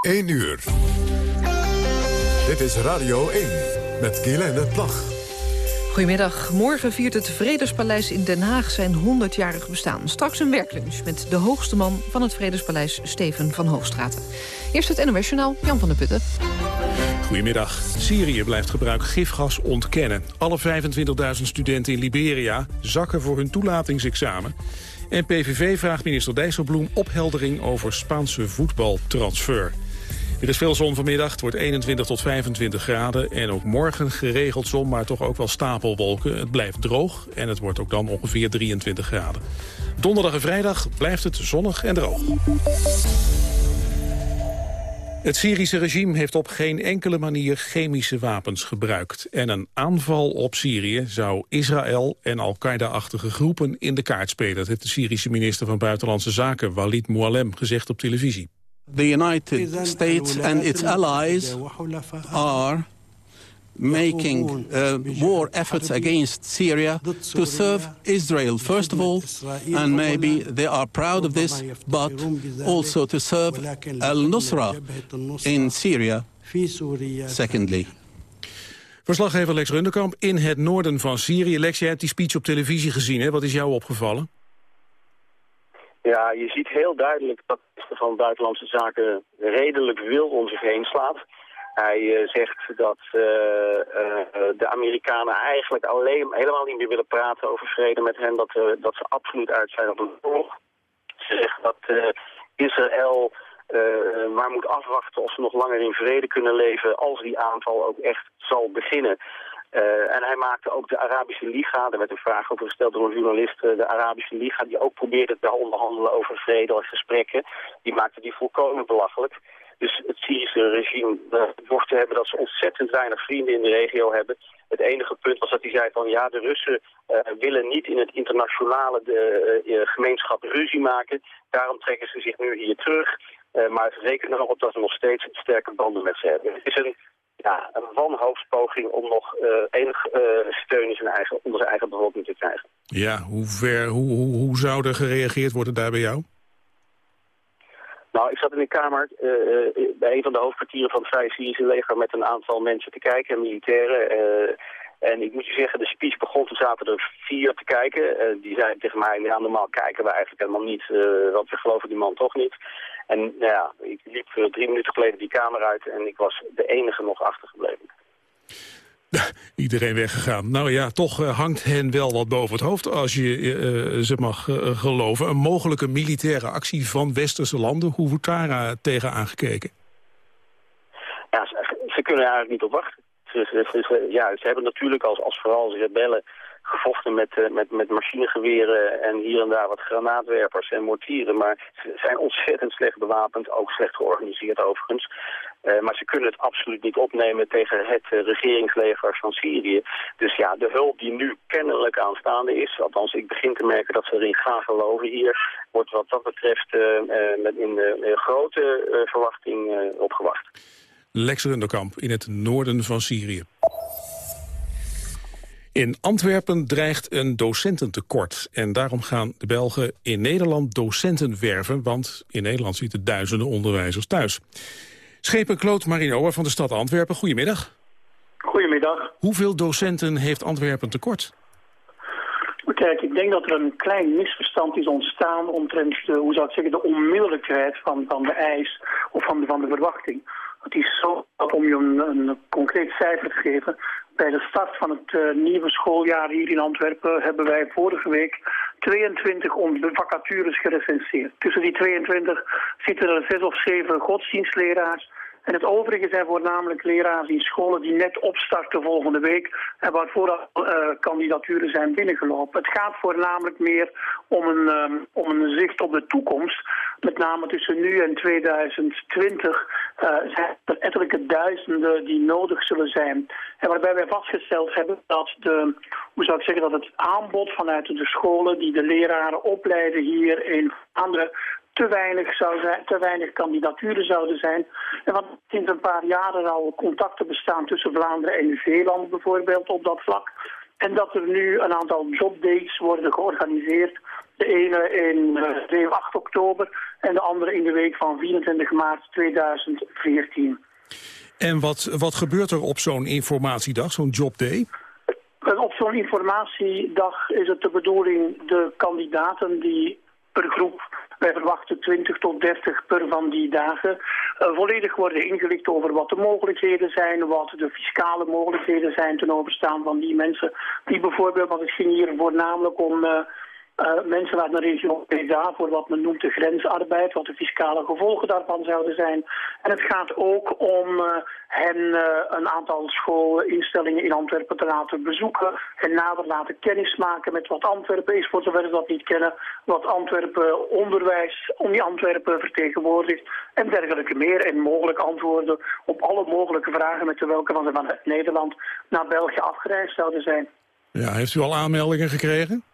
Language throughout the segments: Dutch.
1 uur. Dit is Radio 1 met Guylaine Plag. Goedemiddag. Morgen viert het Vredespaleis in Den Haag zijn 100-jarig bestaan. Straks een werklunch met de hoogste man van het Vredespaleis, Steven van Hoogstraten. Eerst het NOS Journaal, Jan van der Putten. Goedemiddag. Syrië blijft gebruik gifgas ontkennen. Alle 25.000 studenten in Liberia zakken voor hun toelatingsexamen. En PVV vraagt minister Dijsselbloem opheldering over Spaanse voetbaltransfer. Er is veel zon vanmiddag. Het wordt 21 tot 25 graden. En ook morgen geregeld zon, maar toch ook wel stapelwolken. Het blijft droog en het wordt ook dan ongeveer 23 graden. Donderdag en vrijdag blijft het zonnig en droog. Het Syrische regime heeft op geen enkele manier chemische wapens gebruikt. En een aanval op Syrië zou Israël en Al-Qaeda-achtige groepen in de kaart spelen. Dat heeft de Syrische minister van Buitenlandse Zaken, Walid Mualem, gezegd op televisie. The United States and its allies are making uh, war efforts against Syria to serve Israel, first of all, and maybe they are proud of this, but also to serve al-Nusra in Syria, secondly. Verslaggever Lex Runderkamp in het noorden van Syrië. Lex, jij hebt die speech op televisie gezien, hè? Wat is jou opgevallen? Ja, je ziet heel duidelijk dat de van Buitenlandse Zaken redelijk wil om zich heen slaat. Hij uh, zegt dat uh, uh, de Amerikanen eigenlijk alleen, helemaal niet meer willen praten over vrede met hen. Dat, dat ze absoluut uit zijn op een oorlog. Ze zegt dat Israël maar moet afwachten of ze nog langer in vrede kunnen leven als die aanval ook echt zal beginnen. Uh, en hij maakte ook de Arabische Liga, daar werd een vraag over gesteld door een journalist, de Arabische Liga, die ook probeerde te onderhandelen over vrede en gesprekken, die maakte die volkomen belachelijk. Dus het Syrische regime mocht te hebben dat ze ontzettend weinig vrienden in de regio hebben. Het enige punt was dat hij zei van ja, de Russen willen niet in het internationale de, gemeenschap ruzie maken. Daarom trekken ze zich nu hier terug. Uh, maar rekenen erop dat ze nog steeds sterke banden met ze hebben. Het is een, ja, een wanhoopspoging om nog enig steun in zijn eigen, onder zijn eigen bevolking te krijgen. Ja, hoe, ver, hoe, hoe, hoe zou er gereageerd worden daar bij jou? Nou, ik zat in een kamer uh, bij een van de hoofdkwartieren van het Vrije Syrische leger met een aantal mensen te kijken, militairen. Uh, en ik moet je zeggen, de speech begon, toen zaten er vier te kijken. Uh, die zeiden tegen mij, ja, normaal kijken we eigenlijk helemaal niet, want we geloven die man toch niet. En nou ja, ik liep drie minuten geleden die kamer uit en ik was de enige nog achtergebleven. Iedereen weggegaan. Nou ja, toch uh, hangt hen wel wat boven het hoofd, als je uh, ze mag uh, geloven. Een mogelijke militaire actie van westerse landen. Hoe wordt daar tegen aangekeken? Ja, ze, ze, kunnen er eigenlijk niet op wachten. Ze, ze, ja, ze hebben natuurlijk als, als vooral als rebellen gevochten met, uh, met, met machinegeweren en hier en daar wat granaatwerpers en mortieren. Maar ze zijn ontzettend slecht bewapend, ook slecht georganiseerd overigens. Uh, maar ze kunnen het absoluut niet opnemen tegen het uh, regeringsleger van Syrië. Dus ja, de hulp die nu kennelijk aanstaande is, althans ik begin te merken dat ze erin gaan geloven hier, wordt wat dat betreft met in grote verwachting opgewacht. Lex Runderkamp in het noorden van Syrië. In Antwerpen dreigt een docententekort. En daarom gaan de Belgen in Nederland docenten werven... want in Nederland zitten duizenden onderwijzers thuis. Schepen Kloot Marinoa van de stad Antwerpen, goedemiddag. Goedemiddag. Hoeveel docenten heeft Antwerpen tekort? Kijk, ik denk dat er een klein misverstand is ontstaan omtrent de, hoe zou ik zeggen, de onmiddellijkheid van, van de eis of van de, van de verwachting. Het is zo dat om je een, een concreet cijfer te geven, bij de start van het uh, nieuwe schooljaar hier in Antwerpen hebben wij vorige week 22 vacatures gerecenseerd. Tussen die 22 zitten er zes of zeven godsdienstleraars en het overige zijn voornamelijk leraars in scholen die net opstarten volgende week en waarvoor al uh, kandidaturen zijn binnengelopen. Het gaat voornamelijk meer om een, um, om een zicht op de toekomst. Met name tussen nu en 2020 uh, zijn er ettelijke duizenden die nodig zullen zijn. En waarbij wij vastgesteld hebben dat, de, hoe zou ik zeggen, dat het aanbod vanuit de scholen die de leraren opleiden hier in Vlaanderen te weinig, zou zijn, te weinig kandidaturen zouden zijn. En want sinds een paar jaren al contacten bestaan tussen Vlaanderen en Nieuw-Zeeland bijvoorbeeld op dat vlak. En dat er nu een aantal jobdates worden georganiseerd. De ene in uh, 7, 8 oktober en de andere in de week van 24 maart 2014. En wat, wat gebeurt er op zo'n informatiedag, zo'n jobday? Op zo'n informatiedag is het de bedoeling de kandidaten die per groep wij verwachten 20 tot 30 per van die dagen. Uh, volledig worden ingelicht over wat de mogelijkheden zijn, wat de fiscale mogelijkheden zijn ten overstaan van die mensen. Die bijvoorbeeld, want het ging hier voornamelijk om... Uh, mensen uit de regio PDA voor wat men noemt de grensarbeid, wat de fiscale gevolgen daarvan zouden zijn. En het gaat ook om uh, hen uh, een aantal schoolinstellingen in Antwerpen te laten bezoeken en nader laten kennismaken met wat Antwerpen is, voor zover ze dat niet kennen, wat Antwerpen onderwijs, om die Antwerpen vertegenwoordigt en dergelijke meer. En mogelijk antwoorden op alle mogelijke vragen met welke van ze van Nederland naar België afgereisd zouden zijn. Ja, heeft u al aanmeldingen gekregen?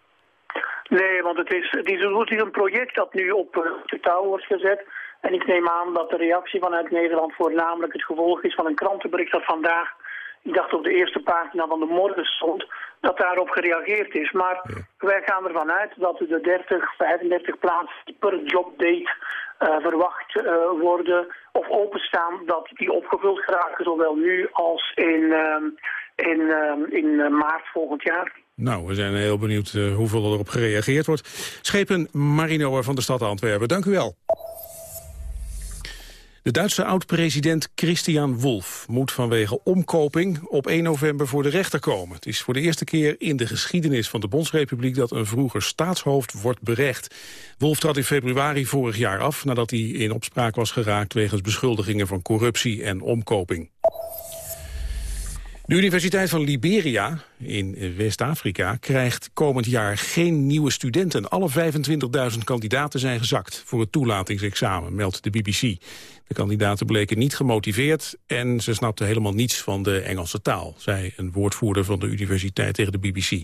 Nee, want het is, het is, een project dat nu op uh, de touw wordt gezet. En ik neem aan dat de reactie vanuit Nederland voornamelijk het gevolg is van een krantenbericht dat vandaag, ik dacht op de eerste pagina van de morgen stond, dat daarop gereageerd is. Maar wij gaan ervan uit dat de 30, 35 plaatsen per jobdate uh, verwacht uh, worden of openstaan, dat die opgevuld geraken, zowel nu als in, in, in maart volgend jaar. Nou, we zijn heel benieuwd uh, hoeveel erop gereageerd wordt. Schepen Marino van de stad Antwerpen, dank u wel. De Duitse oud-president Christian Wolff moet vanwege omkoping op 1 november voor de rechter komen. Het is voor de eerste keer in de geschiedenis van de Bondsrepubliek dat een vroeger staatshoofd wordt berecht. Wolff trad in februari vorig jaar af nadat hij in opspraak was geraakt wegens beschuldigingen van corruptie en omkoping. De Universiteit van Liberia in West-Afrika krijgt komend jaar geen nieuwe studenten. Alle 25.000 kandidaten zijn gezakt voor het toelatingsexamen, meldt de BBC. De kandidaten bleken niet gemotiveerd en ze snapten helemaal niets van de Engelse taal, zei een woordvoerder van de universiteit tegen de BBC.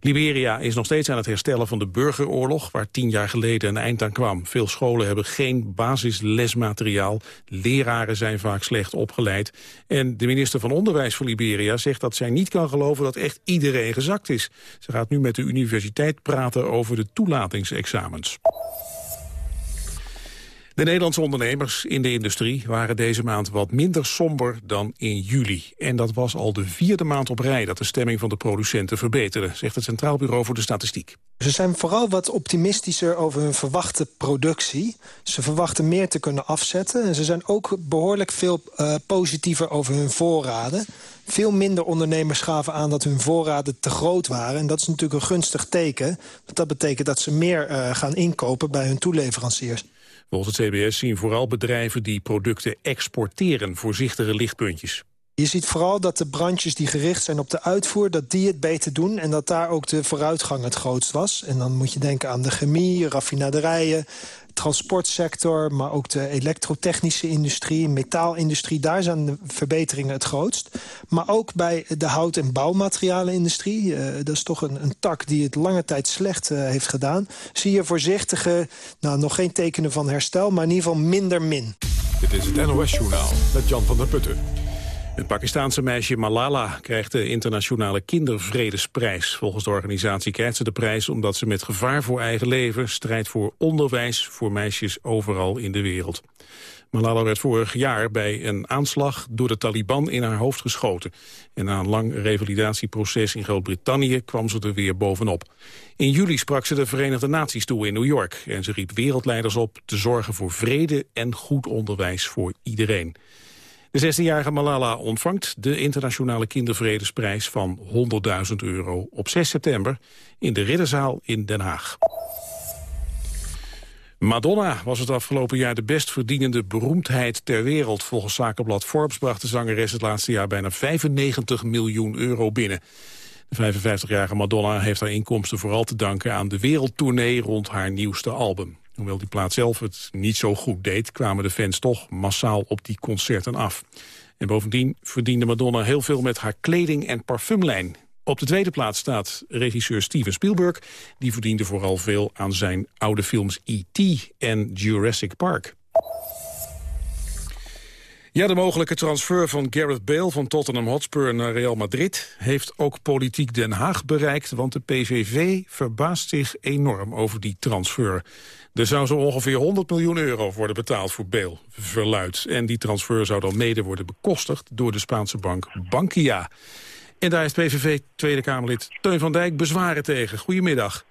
Liberia is nog steeds aan het herstellen van de burgeroorlog, waar tien jaar geleden een eind aan kwam. Veel scholen hebben geen basislesmateriaal, leraren zijn vaak slecht opgeleid. En de minister van Onderwijs van Liberia zegt dat zij niet kan geloven dat echt iedereen gezakt is. Ze gaat nu met de universiteit praten over de toelatingsexamens. De Nederlandse ondernemers in de industrie waren deze maand wat minder somber dan in juli. En dat was al de vierde maand op rij dat de stemming van de producenten verbeterde, zegt het Centraal Bureau voor de Statistiek. Ze zijn vooral wat optimistischer over hun verwachte productie. Ze verwachten meer te kunnen afzetten. En ze zijn ook behoorlijk veel uh, positiever over hun voorraden. Veel minder ondernemers gaven aan dat hun voorraden te groot waren. En dat is natuurlijk een gunstig teken. Want dat betekent dat ze meer uh, gaan inkopen bij hun toeleveranciers. Volgens het CBS zien vooral bedrijven die producten exporteren voorzichtige lichtpuntjes. Je ziet vooral dat de branches die gericht zijn op de uitvoer... dat die het beter doen en dat daar ook de vooruitgang het grootst was. En dan moet je denken aan de chemie, raffinaderijen, transportsector... maar ook de elektrotechnische industrie, metaalindustrie... daar zijn de verbeteringen het grootst. Maar ook bij de hout- en bouwmaterialenindustrie... Uh, dat is toch een, een, tak die het lange tijd slecht uh, heeft gedaan... zie je voorzichtige, nou, nog geen tekenen van herstel... maar in ieder geval minder min. Dit is het NOS-journaal met Jan van der Putten. Het Pakistaanse meisje Malala krijgt de internationale kindervredesprijs. Volgens de organisatie krijgt ze de prijs omdat ze met gevaar voor eigen leven strijdt voor onderwijs voor meisjes overal in de wereld. Malala werd vorig jaar bij een aanslag door de Taliban in haar hoofd geschoten. En na een lang revalidatieproces in Groot-Brittannië kwam ze er weer bovenop. In juli sprak ze de Verenigde Naties toe in New York. En ze riep wereldleiders op te zorgen voor vrede en goed onderwijs voor iedereen. De 16-jarige Malala ontvangt de internationale kindervredesprijs van 100.000 euro op 6 september in de Ridderzaal in Den Haag. Madonna was het afgelopen jaar de best verdienende beroemdheid ter wereld. Volgens zakenblad Forbes bracht de zangeres het laatste jaar bijna 95 miljoen euro binnen. De 55-jarige Madonna heeft haar inkomsten vooral te danken aan de wereldtournee rond haar nieuwste album. Hoewel die plaat zelf het niet zo goed deed... kwamen de fans toch massaal op die concerten af. En bovendien verdiende Madonna heel veel met haar kleding- en parfumlijn. Op de tweede plaats staat regisseur Steven Spielberg. Die verdiende vooral veel aan zijn oude films E.T. en Jurassic Park. Ja, de mogelijke transfer van Gareth Bale van Tottenham Hotspur naar Real Madrid... heeft ook politiek Den Haag bereikt, want de PVV verbaast zich enorm over die transfer. Er zou zo ongeveer 100 miljoen euro worden betaald voor Beel, verluid. En die transfer zou dan mede worden bekostigd door de Spaanse bank Bankia. En daar heeft PVV Tweede Kamerlid Teun van Dijk bezwaren tegen. Goedemiddag.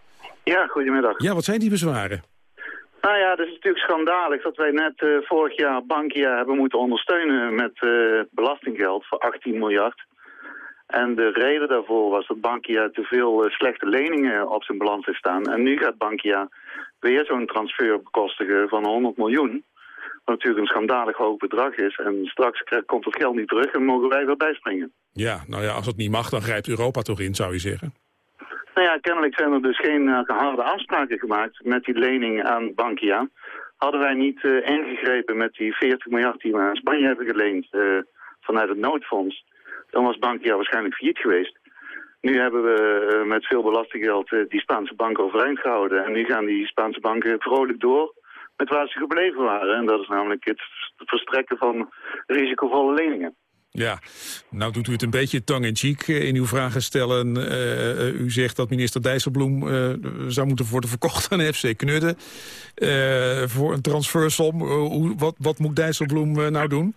Ja, goedemiddag. Ja, wat zijn die bezwaren? Nou ja, het is natuurlijk schandalig dat wij net uh, vorig jaar Bankia hebben moeten ondersteunen met uh, belastinggeld voor 18 miljard. En de reden daarvoor was dat Bankia te veel uh, slechte leningen op zijn balans heeft staan. En nu gaat Bankia weer zo'n transfer bekostigen van 100 miljoen. Wat natuurlijk een schandalig hoog bedrag is. En straks komt het geld niet terug en mogen wij weer bijspringen. Ja, nou ja, als het niet mag, dan grijpt Europa toch in, zou je zeggen? Nou ja, kennelijk zijn er dus geen uh, harde afspraken gemaakt met die lening aan Bankia. Hadden wij niet uh, ingegrepen met die 40 miljard die we aan Spanje hebben geleend uh, vanuit het noodfonds, dan was Bankia waarschijnlijk failliet geweest. Nu hebben we met veel belastinggeld die Spaanse banken overeind gehouden. En nu gaan die Spaanse banken vrolijk door met waar ze gebleven waren. En dat is namelijk het verstrekken van risicovolle leningen. Ja, nou doet u het een beetje tong-in-cheek in uw vragen stellen. Uh, u zegt dat minister Dijsselbloem zou moeten worden verkocht aan FC Knudden. Uh, voor een transfersom. wat, wat moet Dijsselbloem nou doen?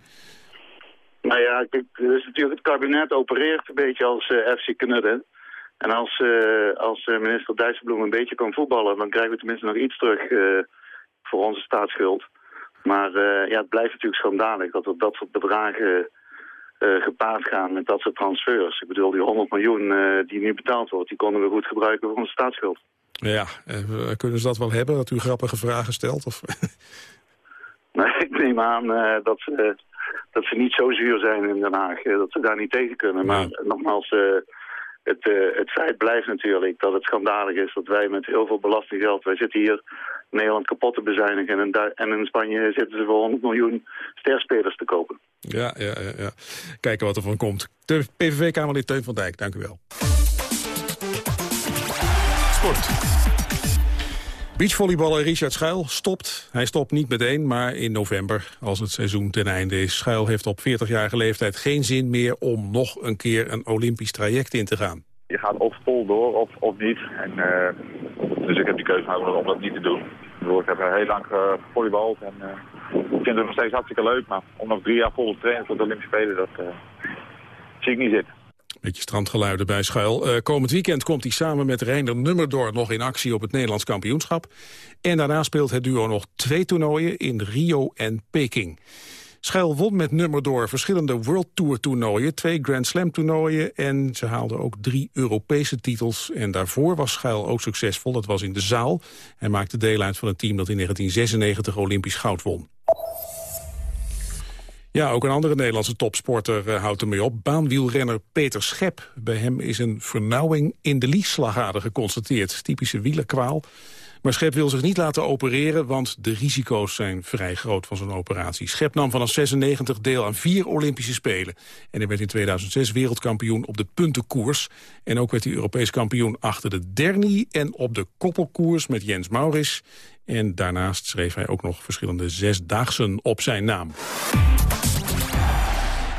Nou ja, kijk, dus natuurlijk het kabinet opereert een beetje als FC Knudden. En als, als minister Dijsselbloem een beetje kan voetballen... dan krijgen we tenminste nog iets terug voor onze staatsschuld. Maar ja, het blijft natuurlijk schandalig dat er dat soort bedragen uh, gepaard gaan met dat soort transfers. Ik bedoel, die 100 miljoen uh, die nu betaald wordt, die konden we goed gebruiken voor onze staatsschuld. Ja, uh, kunnen ze dat wel hebben, dat u grappige vragen stelt? Of? nee, ik neem aan dat, ze, dat ze niet zo zuur zijn in Den Haag, dat ze daar niet tegen kunnen. Maar nogmaals, het, het feit blijft natuurlijk dat het schandalig is dat wij met heel veel belastinggeld, wij zitten hier Nederland kapot te bezuinigen. En, en in Spanje zitten ze voor 100 miljoen sterspelers te kopen. Ja, ja, ja, ja. Kijken wat er van komt. De PVV-Kamerlid Teun van Dijk, dank u wel. Sport. Beachvolleyballer Richard Schuil stopt. Hij stopt niet meteen, maar in november, als het seizoen ten einde is. Schuil heeft op 40-jarige leeftijd geen zin meer om nog een keer een Olympisch traject in te gaan. Je gaat of vol door of, of niet. En, uh, dus ik heb die keuze gemaakt om dat niet te doen. Ik heb heel lang gevolleybald en uh, ik vind het nog steeds hartstikke leuk. Maar om nog drie jaar vol te trainen voor de Olympische Spelen, dat uh, zie ik niet zitten. Beetje strandgeluiden bij Schuil. Uh, komend weekend komt hij samen met Reinder Nummerdoor nog in actie op het Nederlands kampioenschap. En daarna speelt het duo nog twee toernooien in Rio en Peking. Schuil won met nummer door verschillende World Tour toernooien, twee Grand Slam toernooien en ze haalde ook drie Europese titels. En daarvoor was Schuil ook succesvol, dat was in de zaal. Hij maakte deel uit van het team dat in 1996 Olympisch goud won. Ja, ook een andere Nederlandse topsporter uh, houdt ermee op. Baanwielrenner Peter Schep. Bij hem is een vernauwing in de liesslagader geconstateerd. Typische wielerkwaal. Maar Schep wil zich niet laten opereren, want de risico's zijn vrij groot van zo'n operatie. Schep nam vanaf 96 deel aan vier Olympische Spelen. En hij werd in 2006 wereldkampioen op de puntenkoers. En ook werd hij Europees kampioen achter de dernie en op de koppelkoers met Jens Maurits. En daarnaast schreef hij ook nog verschillende zesdaagsen op zijn naam.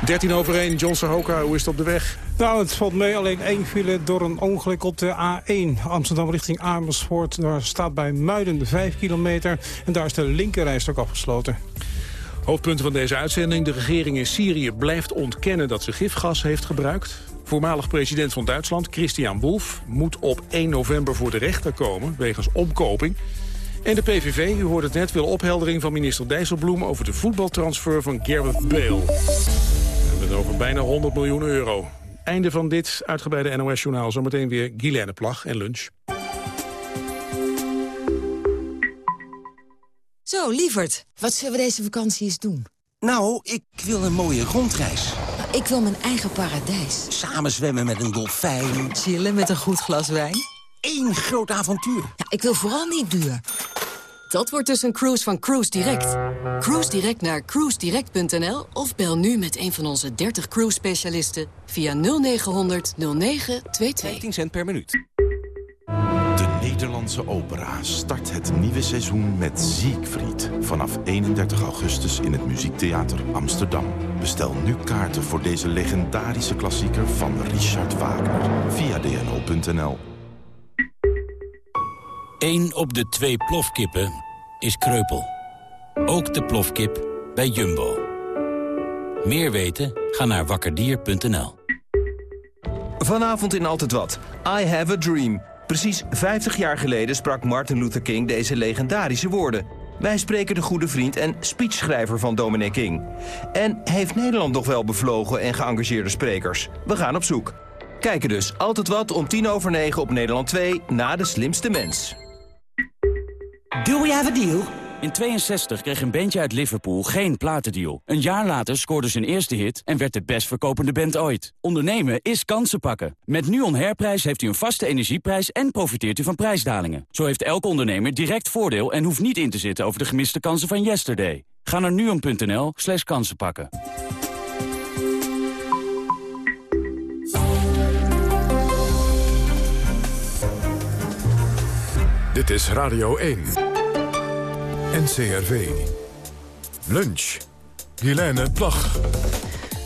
13 over 1, John Sahoka, hoe is het op de weg? Nou, het valt mee. Alleen één file door een ongeluk op de A1. Amsterdam richting Amersfoort. Daar staat bij Muiden 5 kilometer. En daar is de linkerrijstok afgesloten. Hoofdpunten van deze uitzending. De regering in Syrië blijft ontkennen dat ze gifgas heeft gebruikt. Voormalig president van Duitsland, Christian Wolff... moet op 1 november voor de rechter komen wegens omkoping. En de PVV, u hoort het net, wil opheldering van minister Dijsselbloem... over de voetbaltransfer van Gareth Bale. Het over bijna 100 miljoen euro. Einde van dit uitgebreide NOS-journaal. Zometeen weer Guilaine Plag en lunch. Zo, lieverd, wat zullen we deze vakantie eens doen? Nou, ik wil een mooie rondreis. Ik wil mijn eigen paradijs. Samen zwemmen met een dolfijn. Chillen met een goed glas wijn. Eén groot avontuur. Ja, ik wil vooral niet duur. Dat wordt dus een cruise van Cruise Direct. Cruise Direct naar cruisedirect.nl of bel nu met een van onze 30 cruise specialisten via 0900 0922. 15 cent per minuut. De Nederlandse opera start het nieuwe seizoen met Siegfried. Vanaf 31 augustus in het Muziektheater Amsterdam. Bestel nu kaarten voor deze legendarische klassieker van Richard Wagner via dno.nl. 1 op de twee plofkippen is kreupel. Ook de plofkip bij Jumbo. Meer weten? Ga naar wakkerdier.nl. Vanavond in Altijd Wat. I have a dream. Precies 50 jaar geleden sprak Martin Luther King deze legendarische woorden. Wij spreken de goede vriend en speechschrijver van Dominic King. En heeft Nederland nog wel bevlogen en geëngageerde sprekers? We gaan op zoek. Kijken dus Altijd Wat om tien over negen op Nederland 2 na De Slimste Mens. Do we have a deal? In 62 kreeg een bandje uit Liverpool geen platendeal. Een jaar later scoorde zijn eerste hit en werd de best verkopende band ooit. Ondernemen is kansen pakken. Met NUON Herprijs heeft u een vaste energieprijs en profiteert u van prijsdalingen. Zo heeft elke ondernemer direct voordeel en hoeft niet in te zitten over de gemiste kansen van yesterday. Ga naar nuon.nl slash kansen pakken. Dit is Radio 1. NCRV. Lunch. Guilaine Plag.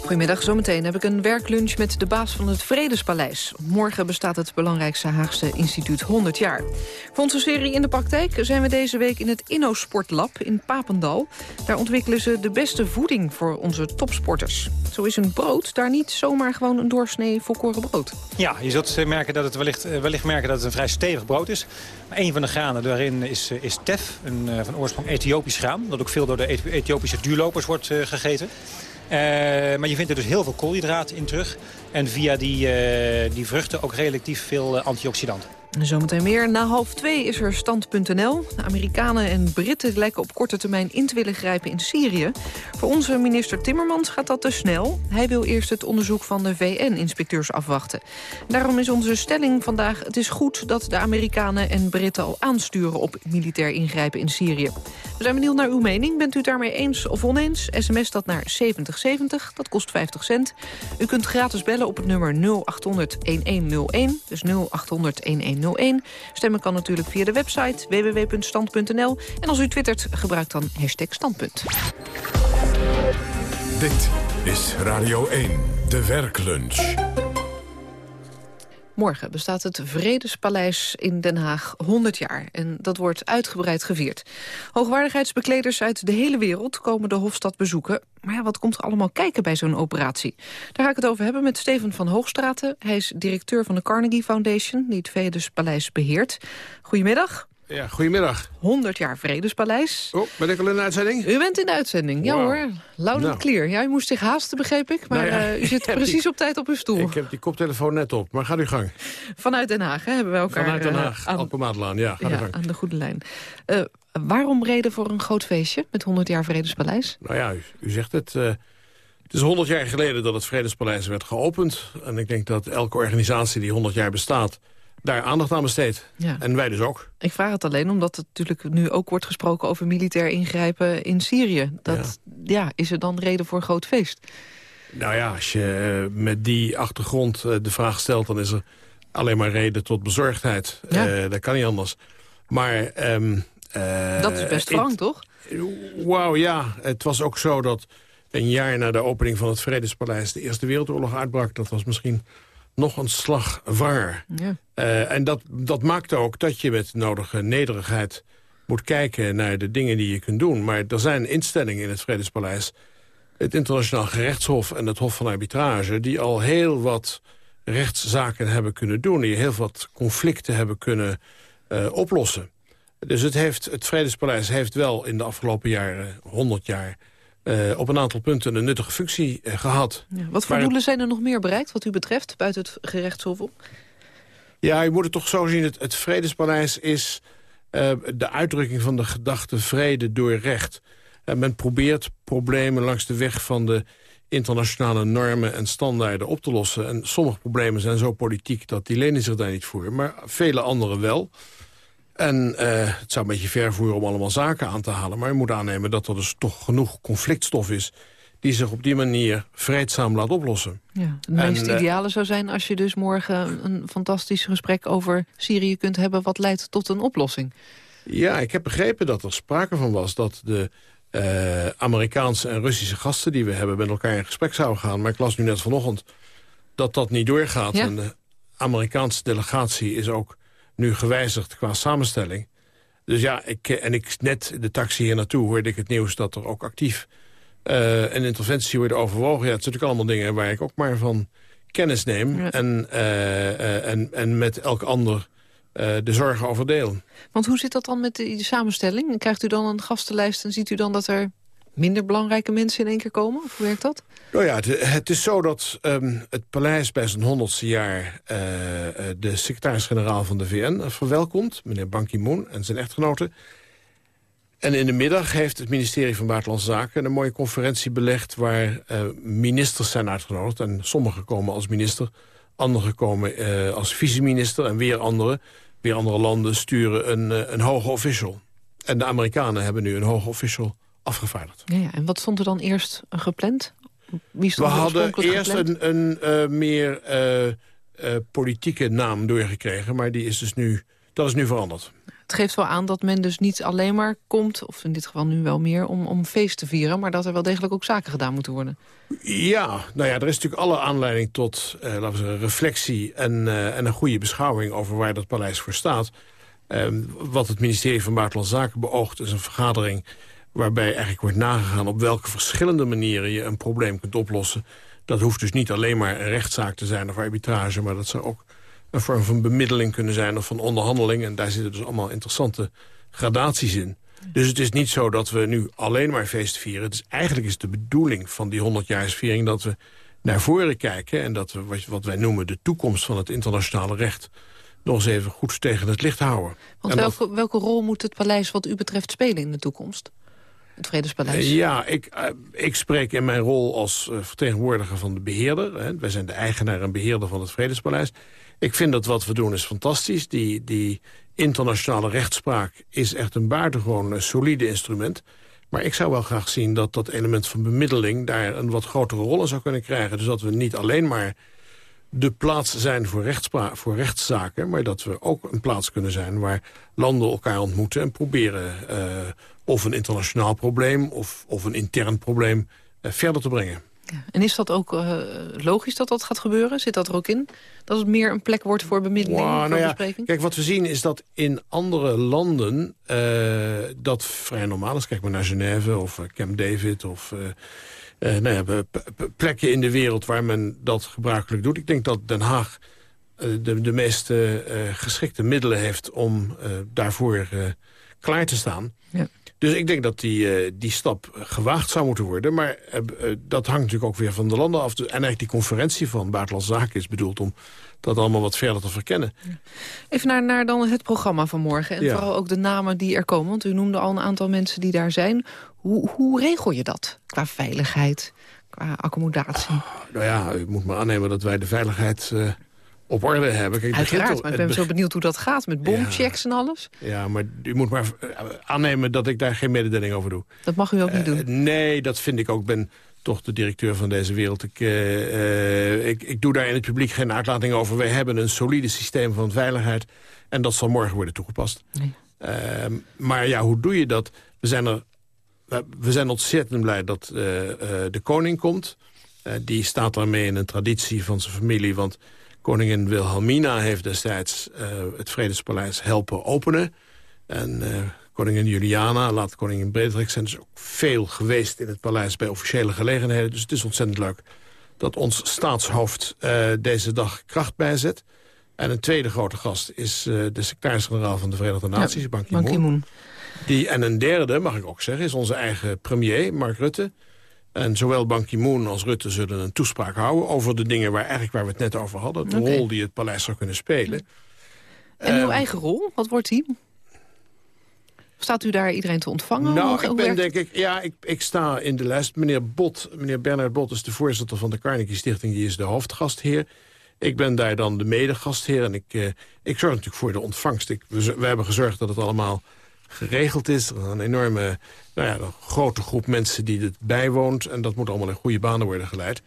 Goedemiddag, zometeen heb ik een werklunch met de baas van het Vredespaleis. Morgen bestaat het belangrijkste Haagse instituut 100 jaar. Voor onze serie In de Praktijk zijn we deze week in het InnoSportlab in Papendal. Daar ontwikkelen ze de beste voeding voor onze topsporters. Zo is een brood daar niet zomaar gewoon een doorsnee volkoren brood. Ja, je zult eh, merken dat het wellicht, eh, wellicht merken dat het een vrij stevig brood is. Maar een van de granen daarin is, eh, is tef, een van oorsprong Ethiopisch graan. Dat ook veel door de Ethiopische duurlopers wordt gegeten. Uh, maar je vindt er dus heel veel koolhydraten in terug. En via die, uh, die vruchten ook relatief veel uh, antioxidanten. Zometeen meer. Na half twee is er stand.nl. De Amerikanen en Britten lijken op korte termijn in te willen grijpen in Syrië. Voor onze minister Timmermans gaat dat te snel. Hij wil eerst het onderzoek van de VN-inspecteurs afwachten. Daarom is onze stelling vandaag... het is goed dat de Amerikanen en Britten al aansturen op militair ingrijpen in Syrië. We zijn benieuwd naar uw mening. Bent u daarmee eens of oneens? SMS dat naar 7070, dat kost 50 cent. U kunt gratis bellen op het nummer 0800-1101, dus 0800-1101. Stemmen kan natuurlijk via de website www.stand.nl. En als u twittert, gebruik dan hashtag standpunt. Dit is Radio 1, de werklunch. Morgen bestaat het Vredespaleis in Den Haag 100 jaar. En dat wordt uitgebreid gevierd. Hoogwaardigheidsbekleders uit de hele wereld komen de Hofstad bezoeken. Maar ja, wat komt er allemaal kijken bij zo'n operatie? Daar ga ik het over hebben met Steven van Hoogstraten. Hij is directeur van de Carnegie Foundation, die het Vredespaleis beheert. Goedemiddag. Ja, goedemiddag. 100 jaar Vredespaleis. Oh, ben ik al in de uitzending? U bent in de uitzending, ja hoor. Loud nou. clear. Ja, u moest zich haasten, begreep ik. Maar nou ja, uh, u zit precies op tijd op uw stoel. Ik heb die koptelefoon net op, maar ga uw gang. Vanuit Den Haag hè, hebben we elkaar... Vanuit Den Haag, uh, aan, ja, ja, aan de goede lijn. Uh, waarom reden voor een groot feestje met 100 jaar Vredespaleis? Nou ja, u, u zegt het... Het is 100 jaar geleden dat het Vredespaleis werd geopend. En ik denk dat elke organisatie die 100 jaar bestaat daar aandacht aan besteedt. Ja. En wij dus ook. Ik vraag het alleen omdat het natuurlijk nu ook wordt gesproken... over militair ingrijpen in Syrië. Dat, ja. is er dan reden voor een groot feest? Nou ja, als je uh, met die achtergrond uh, de vraag stelt... dan is er alleen maar reden tot bezorgdheid. Ja. Uh, dat kan niet anders. Maar... Um, dat is best frank, toch? Wauw, ja. Het was ook zo dat een jaar na de opening van het Vredespaleis... de Eerste Wereldoorlog uitbrak. Dat was misschien nog een slag waar. Ja. Uh, en dat, dat maakt ook dat je met nodige nederigheid moet kijken naar de dingen die je kunt doen. Maar er zijn instellingen in het Vredespaleis... het Internationaal Gerechtshof en het Hof van Arbitrage... die al heel wat rechtszaken hebben kunnen doen... die heel wat conflicten hebben kunnen uh, oplossen. Dus het, heeft, het Vredespaleis heeft wel in de afgelopen jaren, 100 jaar... Uh, op een aantal punten een nuttige functie uh, gehad. Ja, wat voor maar, doelen zijn er nog meer bereikt wat u betreft buiten het gerechtshof? Ja, je moet het toch zo zien. Het, het Vredespaleis is uh, de uitdrukking van de gedachte vrede door recht. men probeert problemen langs de weg van de internationale normen en standaarden op te lossen. En sommige problemen zijn zo politiek dat die lenen zich daar niet voor. Maar vele andere wel. En uh, het zou een beetje ver voeren om allemaal zaken aan te halen. Maar je moet aannemen dat er dus toch genoeg conflictstof is... die zich op die manier vreedzaam laat oplossen. Ja, het meest en, ideale zou zijn als je dus morgen een fantastisch gesprek over Syrië kunt hebben... wat leidt tot een oplossing. Ja, ik heb begrepen dat er sprake van was dat de uh, Amerikaanse en Russische gasten die we hebben... met elkaar in gesprek zouden gaan. Maar ik las nu net vanochtend dat dat niet doorgaat. Ja? En de Amerikaanse delegatie is ook nu gewijzigd qua samenstelling. Dus ja, ik, en ik net de taxi hier naartoe hoorde ik het nieuws dat er ook actief uh, een interventie wordt overwogen. Ja, het zijn natuurlijk allemaal dingen waar ik ook maar van kennis neem. En, uh, en, en met elk ander de zorgen over deel. Want hoe zit dat dan met de, de, samenstelling? Krijgt u dan een gastenlijst en ziet u dan dat er minder belangrijke mensen in één keer komen? Hoe werkt dat? Nou ja, het, is zo dat um, het paleis bij zijn honderdste jaar... Uh, de secretaris-generaal van de VN verwelkomt, meneer Ban Ki-moon en zijn echtgenote. En in de middag heeft het ministerie van Buitenlandse Zaken... een mooie conferentie belegd waar uh, ministers zijn uitgenodigd. En sommigen komen als minister, anderen komen als vice-minister... en weer andere, weer andere landen sturen een, een hoge official. En de Amerikanen hebben nu een hoge official afgevaardigd. Ja, ja. En wat stond er dan eerst gepland? Wie stond We hadden eerst een, een uh, meer uh, uh, politieke naam doorgekregen, maar die is dus nu, dat is nu veranderd. Het geeft wel aan dat men dus niet alleen maar komt, of in dit geval nu wel meer, om, om feest te vieren, maar dat er wel degelijk ook zaken gedaan moeten worden. Ja, nou ja, er is natuurlijk alle aanleiding tot laten we zeggen, reflectie en, en een goede beschouwing over waar dat paleis voor staat. Ehm, wat het ministerie van Buitenlandse Zaken beoogt is een vergadering waarbij eigenlijk wordt nagegaan op welke verschillende manieren je een probleem kunt oplossen. Dat hoeft dus niet alleen maar een rechtszaak te zijn of arbitrage... maar dat zou ook een vorm van bemiddeling kunnen zijn of van onderhandeling. En daar zitten dus allemaal interessante gradaties in. Dus het is niet zo dat we nu alleen maar feest vieren. Het is, eigenlijk is de bedoeling van die 100-jaarsviering dat we naar voren kijken... en dat we wat wij noemen de toekomst van het internationale recht nog eens even goed tegen het licht houden. Want welke, welke rol moet het paleis wat u betreft spelen in de toekomst? Het Vredespaleis? Ja, ik, uh, ik spreek in mijn rol als uh, vertegenwoordiger van de beheerder. Hè. Wij zijn de eigenaar en beheerder van het Vredespaleis. Ik vind dat wat we doen is fantastisch. Die, die internationale rechtspraak is echt een buitengewoon solide instrument. Maar ik zou wel graag zien dat dat element van bemiddeling... daar een wat grotere rol in zou kunnen krijgen. Dus dat we niet alleen maar de plaats zijn voor, voor rechtszaken... maar dat we ook een plaats kunnen zijn waar landen elkaar ontmoeten... en proberen uh, of een internationaal probleem of, of een intern probleem uh, verder te brengen. Ja. En is dat ook uh, logisch dat dat gaat gebeuren? Zit dat er ook in? Dat het meer een plek wordt voor bemiddeling, wow, voor nou ja, bespreking? Kijk, wat we zien is dat in andere landen dat vrij normaal is. Kijk maar naar Genève of Camp David of... Uh, nou ja, plekken in de wereld waar men dat gebruikelijk doet. Ik denk dat Den Haag de, de meest geschikte middelen heeft om daarvoor klaar te staan. Ja. Dus ik denk dat die, uh, die stap gewaagd zou moeten worden. Maar uh, uh, dat hangt natuurlijk ook weer van de landen af. En eigenlijk die conferentie van Buitenlandse Zaken is bedoeld om dat allemaal wat verder te verkennen. Even naar, naar dan het programma van morgen. En ja. vooral ook de namen die er komen. Want u noemde al een aantal mensen die daar zijn. Hoe, hoe regel je dat qua veiligheid, qua accommodatie? Oh, nou ja, u moet maar aannemen dat wij de veiligheid op orde hebben. Kijk, Uiteraard, maar ik ben zo benieuwd hoe dat gaat met bomchecks en alles. Ja, maar u moet maar eh, aannemen dat ik daar geen mededeling over doe. Dat mag u ook niet uh, doen? Nee, dat vind ik ook. Ik ben toch de directeur van deze wereld. Ik, uh, ik, ik doe daar in het publiek geen uitlating over. Wij hebben een solide systeem van veiligheid. En dat zal morgen worden toegepast. Nee. Ehm, maar ja, hoe doe je dat? We zijn, er, we zijn ontzettend blij dat de koning komt. die staat daarmee in een traditie van zijn familie. Want Koningin Wilhelmina heeft destijds het Vredespaleis helpen openen. En koningin Juliana, laat koningin Beatrix... zijn dus ook veel geweest in het paleis bij officiële gelegenheden. Dus het is ontzettend leuk dat ons staatshoofd uh, deze dag kracht bijzet. En een tweede grote gast is de secretaris-generaal van de Verenigde Naties, ja, Ban Ki-moon. Die en een derde, mag ik ook zeggen, is onze eigen premier, Mark Rutte... En zowel Ban Ki-moon als Rutte zullen een toespraak houden... over de dingen waar, eigenlijk waar we het net over hadden. De okay. rol die het paleis zou kunnen spelen. En uw um, eigen rol, wat wordt die? Staat u daar iedereen te ontvangen? Nou, hoe, ik ben denk ik... Ja, ik, ik sta in de lijst. Meneer Bot, meneer Bernard Bot is de voorzitter van de Carnegie Stichting. Die is de hoofdgastheer. Ik ben daar dan de medegastheer. En ik, uh, ik zorg natuurlijk voor de ontvangst. Ik, we, we hebben gezorgd dat het allemaal geregeld is. Er is een enorme nou ja, een grote groep mensen die het bijwoont. En dat moet allemaal in goede banen worden geleid.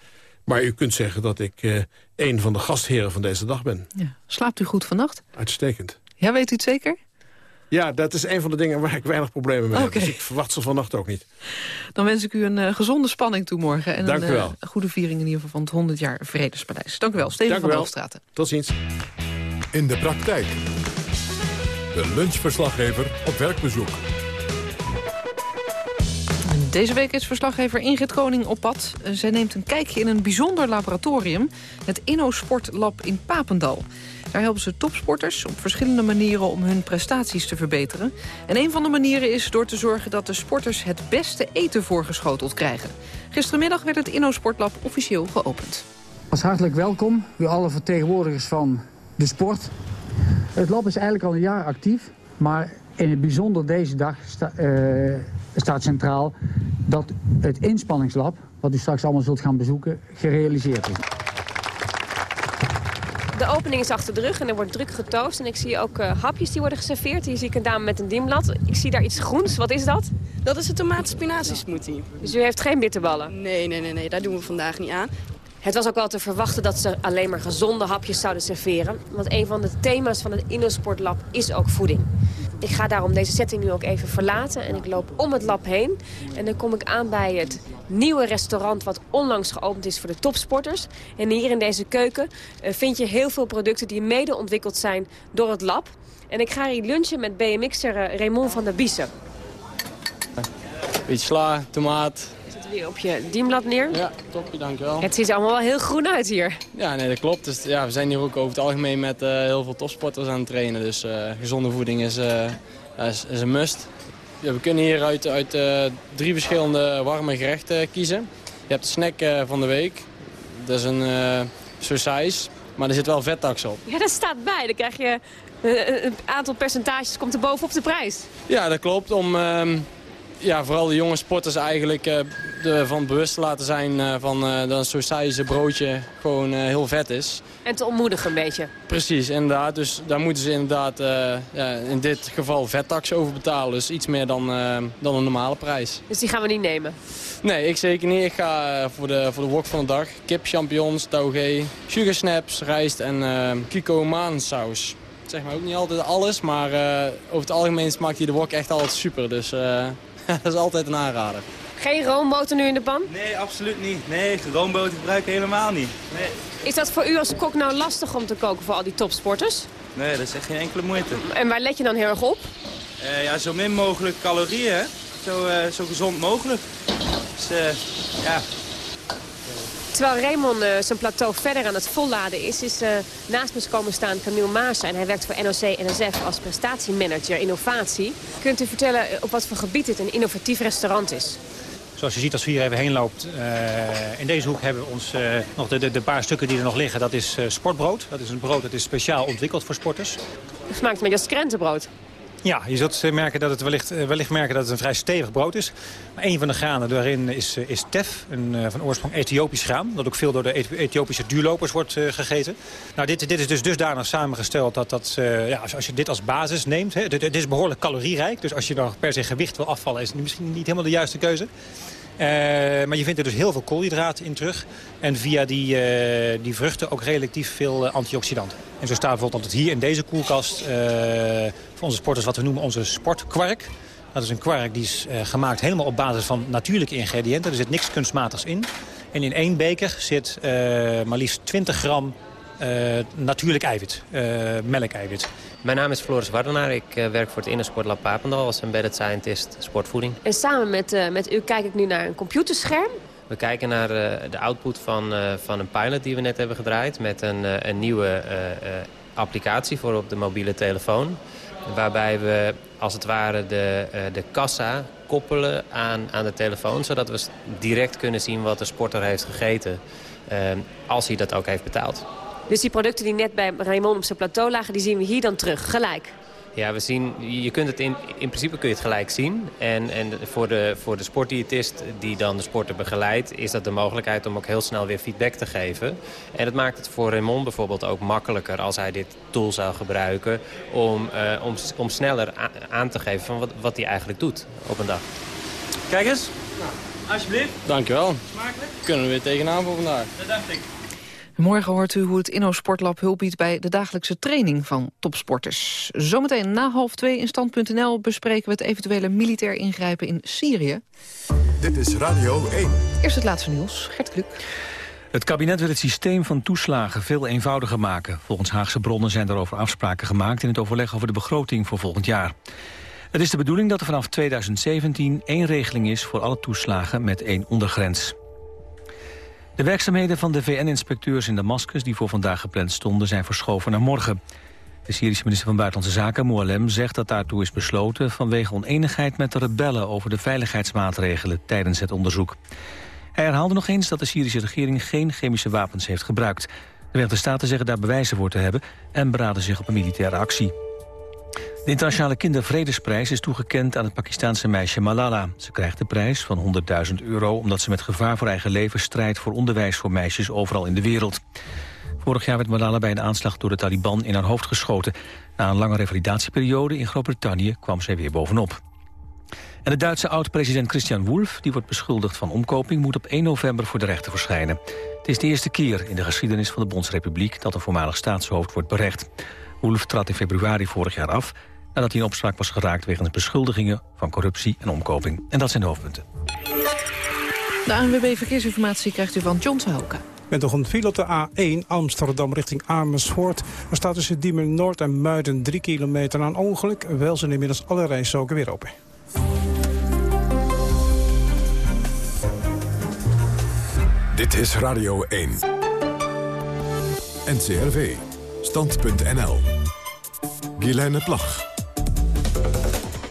Maar u kunt zeggen dat ik uh, een van de gastheren van deze dag ben. Ja. Slaapt u goed vannacht? Uitstekend. Ja, weet u het zeker? Ja, dat is een van de dingen waar ik weinig problemen mee okay. heb. Dus ik verwacht ze vannacht ook niet. Dan wens ik u een uh, gezonde spanning toe morgen. En Dank een u wel. Uh, goede viering in ieder geval van het 100 jaar Vredespaleis. Dank u wel, Steven Dank van wel. Tot ziens. In de praktijk. De lunchverslaggever op werkbezoek. Deze week is verslaggever Ingrid Koning op pad. Zij neemt een kijkje in een bijzonder laboratorium... het InnoSport Lab in Papendal. Daar helpen ze topsporters op verschillende manieren om hun prestaties te verbeteren. En een van de manieren is door te zorgen dat de sporters het beste eten voorgeschoteld krijgen. Gisterenmiddag werd het InnoSportlab officieel geopend. Als hartelijk welkom, u alle vertegenwoordigers van de sport. Het lab is eigenlijk al een jaar actief, maar in het bijzonder deze dag sta, uh, staat centraal dat het inspanningslab, wat u straks allemaal zult gaan bezoeken, gerealiseerd is. De opening is achter de rug en er wordt druk getoost. En ik zie ook uh, hapjes die worden geserveerd. Hier zie ik een dame met een dienblad. Ik zie daar iets groens. Wat is dat? Dat is een tomaat-spinazie-smoothie. Dus u heeft geen bitterballen? Nee, nee, nee, nee, daar doen we vandaag niet aan. Het was ook wel te verwachten dat ze alleen maar gezonde hapjes zouden serveren. Want een van de thema's van het InnoSport Lab is ook voeding. Ik ga daarom deze setting nu ook even verlaten en ik loop om het lab heen. En dan kom ik aan bij het nieuwe restaurant wat onlangs geopend is voor de topsporters. En hier in deze keuken uh, vind je heel veel producten die mede ontwikkeld zijn door het lab. En ik ga hier lunchen met BMX'er uh, Raymond van der Biesen. Beetje sla, tomaat, weer op je dienblad neer. Ja, topje, dankjewel. Het ziet er allemaal wel heel groen uit hier. Ja, nee, dat klopt. Dus, ja, we zijn hier ook over het algemeen met uh, heel veel topsporters aan het trainen. Dus uh, gezonde voeding is, uh, is, is, een must. Ja, we kunnen hier uit, uit drie verschillende warme gerechten kiezen. Je hebt de snack van de week. Dat is een sausage, maar er zit wel vettax op. Ja, dat staat bij. Dan krijg je een aantal percentages komt er bovenop de prijs. Ja, dat klopt. Om ja, vooral de jonge sporters eigenlijk uh, ervan bewust te laten zijn uh, van, uh, dat een sausage broodje gewoon heel vet is. En te ontmoedigen een beetje. Precies, inderdaad. Dus daar moeten ze inderdaad ja, in dit geval vettax over betalen. Dus iets meer dan, dan een normale prijs. Dus die gaan we niet nemen? Nee, ik zeker niet. Ik ga voor de, voor de wok van de dag. Kip, champignons, taugé, sugar snaps, rijst en kiko maansaus. Zeg maar ook niet altijd alles, maar over het algemeen smaakt die de wok echt altijd super. Dus dat is altijd een aanrader. Geen roomboter nu in de pan? Nee, absoluut niet. Nee, roomboter gebruik ik helemaal niet. Nee. Is dat voor u als kok nou lastig om te koken voor al die topsporters? Nee, dat is echt geen enkele moeite. En waar let je dan heel erg op? Uh, ja, zo min mogelijk calorieën? Zo, uh, zo gezond mogelijk. Dus uh, ja, Terwijl Raymond uh, zijn plateau verder aan het volladen is... is uh, naast me komen staan Camille Maas. En hij werkt voor NOC-NSF als prestatiemanager innovatie. Kunt u vertellen op wat voor gebied dit een innovatief restaurant is? Zoals je ziet als u hier even heen loopt, uh, in deze hoek hebben we ons uh, nog de, de, de, paar stukken die er nog liggen. Dat is uh, sportbrood. Dat is een brood dat is speciaal ontwikkeld voor sporters. Het smaakt een beetje als krentenbrood. Ja, je zult merken dat het wellicht, wellicht merken dat het een vrij stevig brood is. Maar een van de granen daarin is, is tef, een van oorsprong Ethiopisch graan. Dat ook veel door de Ethiopische duurlopers wordt gegeten. Nou, dit, dit is dus dusdanig samengesteld dat, dat ja, als, je dit als basis neemt... Hè, dit, dit, is behoorlijk calorierijk. Dus als je nog per se gewicht wil afvallen is het misschien niet helemaal de juiste keuze. Uh, maar je vindt er dus heel veel koolhydraten in terug. En via die, uh, die vruchten ook relatief veel uh, antioxidanten. En zo staat bijvoorbeeld altijd hier in deze koelkast... voor onze sporters wat we noemen onze sportkwark. Dat is een kwark die is gemaakt helemaal op basis van natuurlijke ingrediënten. Er zit niks kunstmatigs in. En in één beker zit maar liefst 20 gram natuurlijk eiwit, melkeiwit. Mijn naam is Floris Wardenaar. Ik uh, werk voor het Innersport Lab Papendal als embedded scientist sportvoeding. En samen met, uh, met u kijk ik nu naar een computerscherm. We kijken naar uh, de output van, van een pilot die we net hebben gedraaid... met een, een nieuwe applicatie voor op de mobiele telefoon. Waarbij we als het ware de, de kassa koppelen aan, aan de telefoon... zodat we direct kunnen zien wat de sporter heeft gegeten... als hij dat ook heeft betaald. Dus die producten die net bij Raymond op zijn plateau lagen, die zien we hier dan terug, gelijk? Ja, we zien, je kunt het in, in principe kun je het gelijk zien. En, en voor, de, voor de sportdiëtist die dan de sporter begeleidt... is dat de mogelijkheid om ook heel snel weer feedback te geven. En het maakt het voor Raymond bijvoorbeeld ook makkelijker... als hij dit tool zou gebruiken... om, uh, om, om sneller aan te geven van wat, wat hij eigenlijk doet op een dag. Kijk eens. Nou, alsjeblieft. Dankjewel. Smakelijk. Kunnen we weer tegenaan voor vandaag. Dat dacht ik. Morgen hoort u hoe het Inno Sportlab hulp biedt bij de dagelijkse training van topsporters. Zometeen na half twee in stand.nl bespreken we het eventuele militair ingrijpen in Syrië. Dit is Radio 1. Eerst het laatste nieuws, Gert Kluk. Het kabinet wil het systeem van toeslagen veel eenvoudiger maken. Volgens Haagse bronnen zijn daarover afspraken gemaakt... in het overleg over de begroting voor volgend jaar. Het is de bedoeling dat er vanaf 2017 één regeling is... voor alle toeslagen met één ondergrens. De werkzaamheden van de VN-inspecteurs in Damascus... die voor vandaag gepland stonden, zijn verschoven naar morgen. De Syrische minister van Buitenlandse Zaken, Moalem, zegt dat daartoe is besloten... vanwege oneenigheid met de rebellen over de veiligheidsmaatregelen tijdens het onderzoek. Hij herhaalde nog eens dat de Syrische regering geen chemische wapens heeft gebruikt. De Verenigde Staten zeggen daar bewijzen voor te hebben... en beraden zich op een militaire actie. De internationale kindervredesprijs is toegekend aan het Pakistanse meisje Malala. Ze krijgt de prijs van 100.000 euro omdat ze met gevaar voor eigen leven strijdt voor onderwijs voor meisjes overal in de wereld. Vorig jaar werd Malala bij een aanslag door de Taliban in haar hoofd geschoten. Na een lange revalidatieperiode in Groot-Brittannië kwam zij weer bovenop. En de Duitse oud-president Christian Wolff, die wordt beschuldigd van omkoping... moet op 1 november voor de rechter verschijnen. Het is de eerste keer in de geschiedenis van de Bondsrepubliek... dat een voormalig staatshoofd wordt berecht. Wolff trad in februari vorig jaar af... nadat hij in opspraak was geraakt wegens beschuldigingen van corruptie en omkoping. En dat zijn de hoofdpunten. De ANWB Verkeersinformatie krijgt u van John Sahoka. Met nog een file op de A1 Amsterdam richting Amersfoort. Er staat tussen Diemen Noord en Muiden 3 kilometer aan ongeluk. Wel zijn inmiddels alle rijstroken weer open. Dit is Radio 1. NCRV. Stand.nl. Guilaine Plag.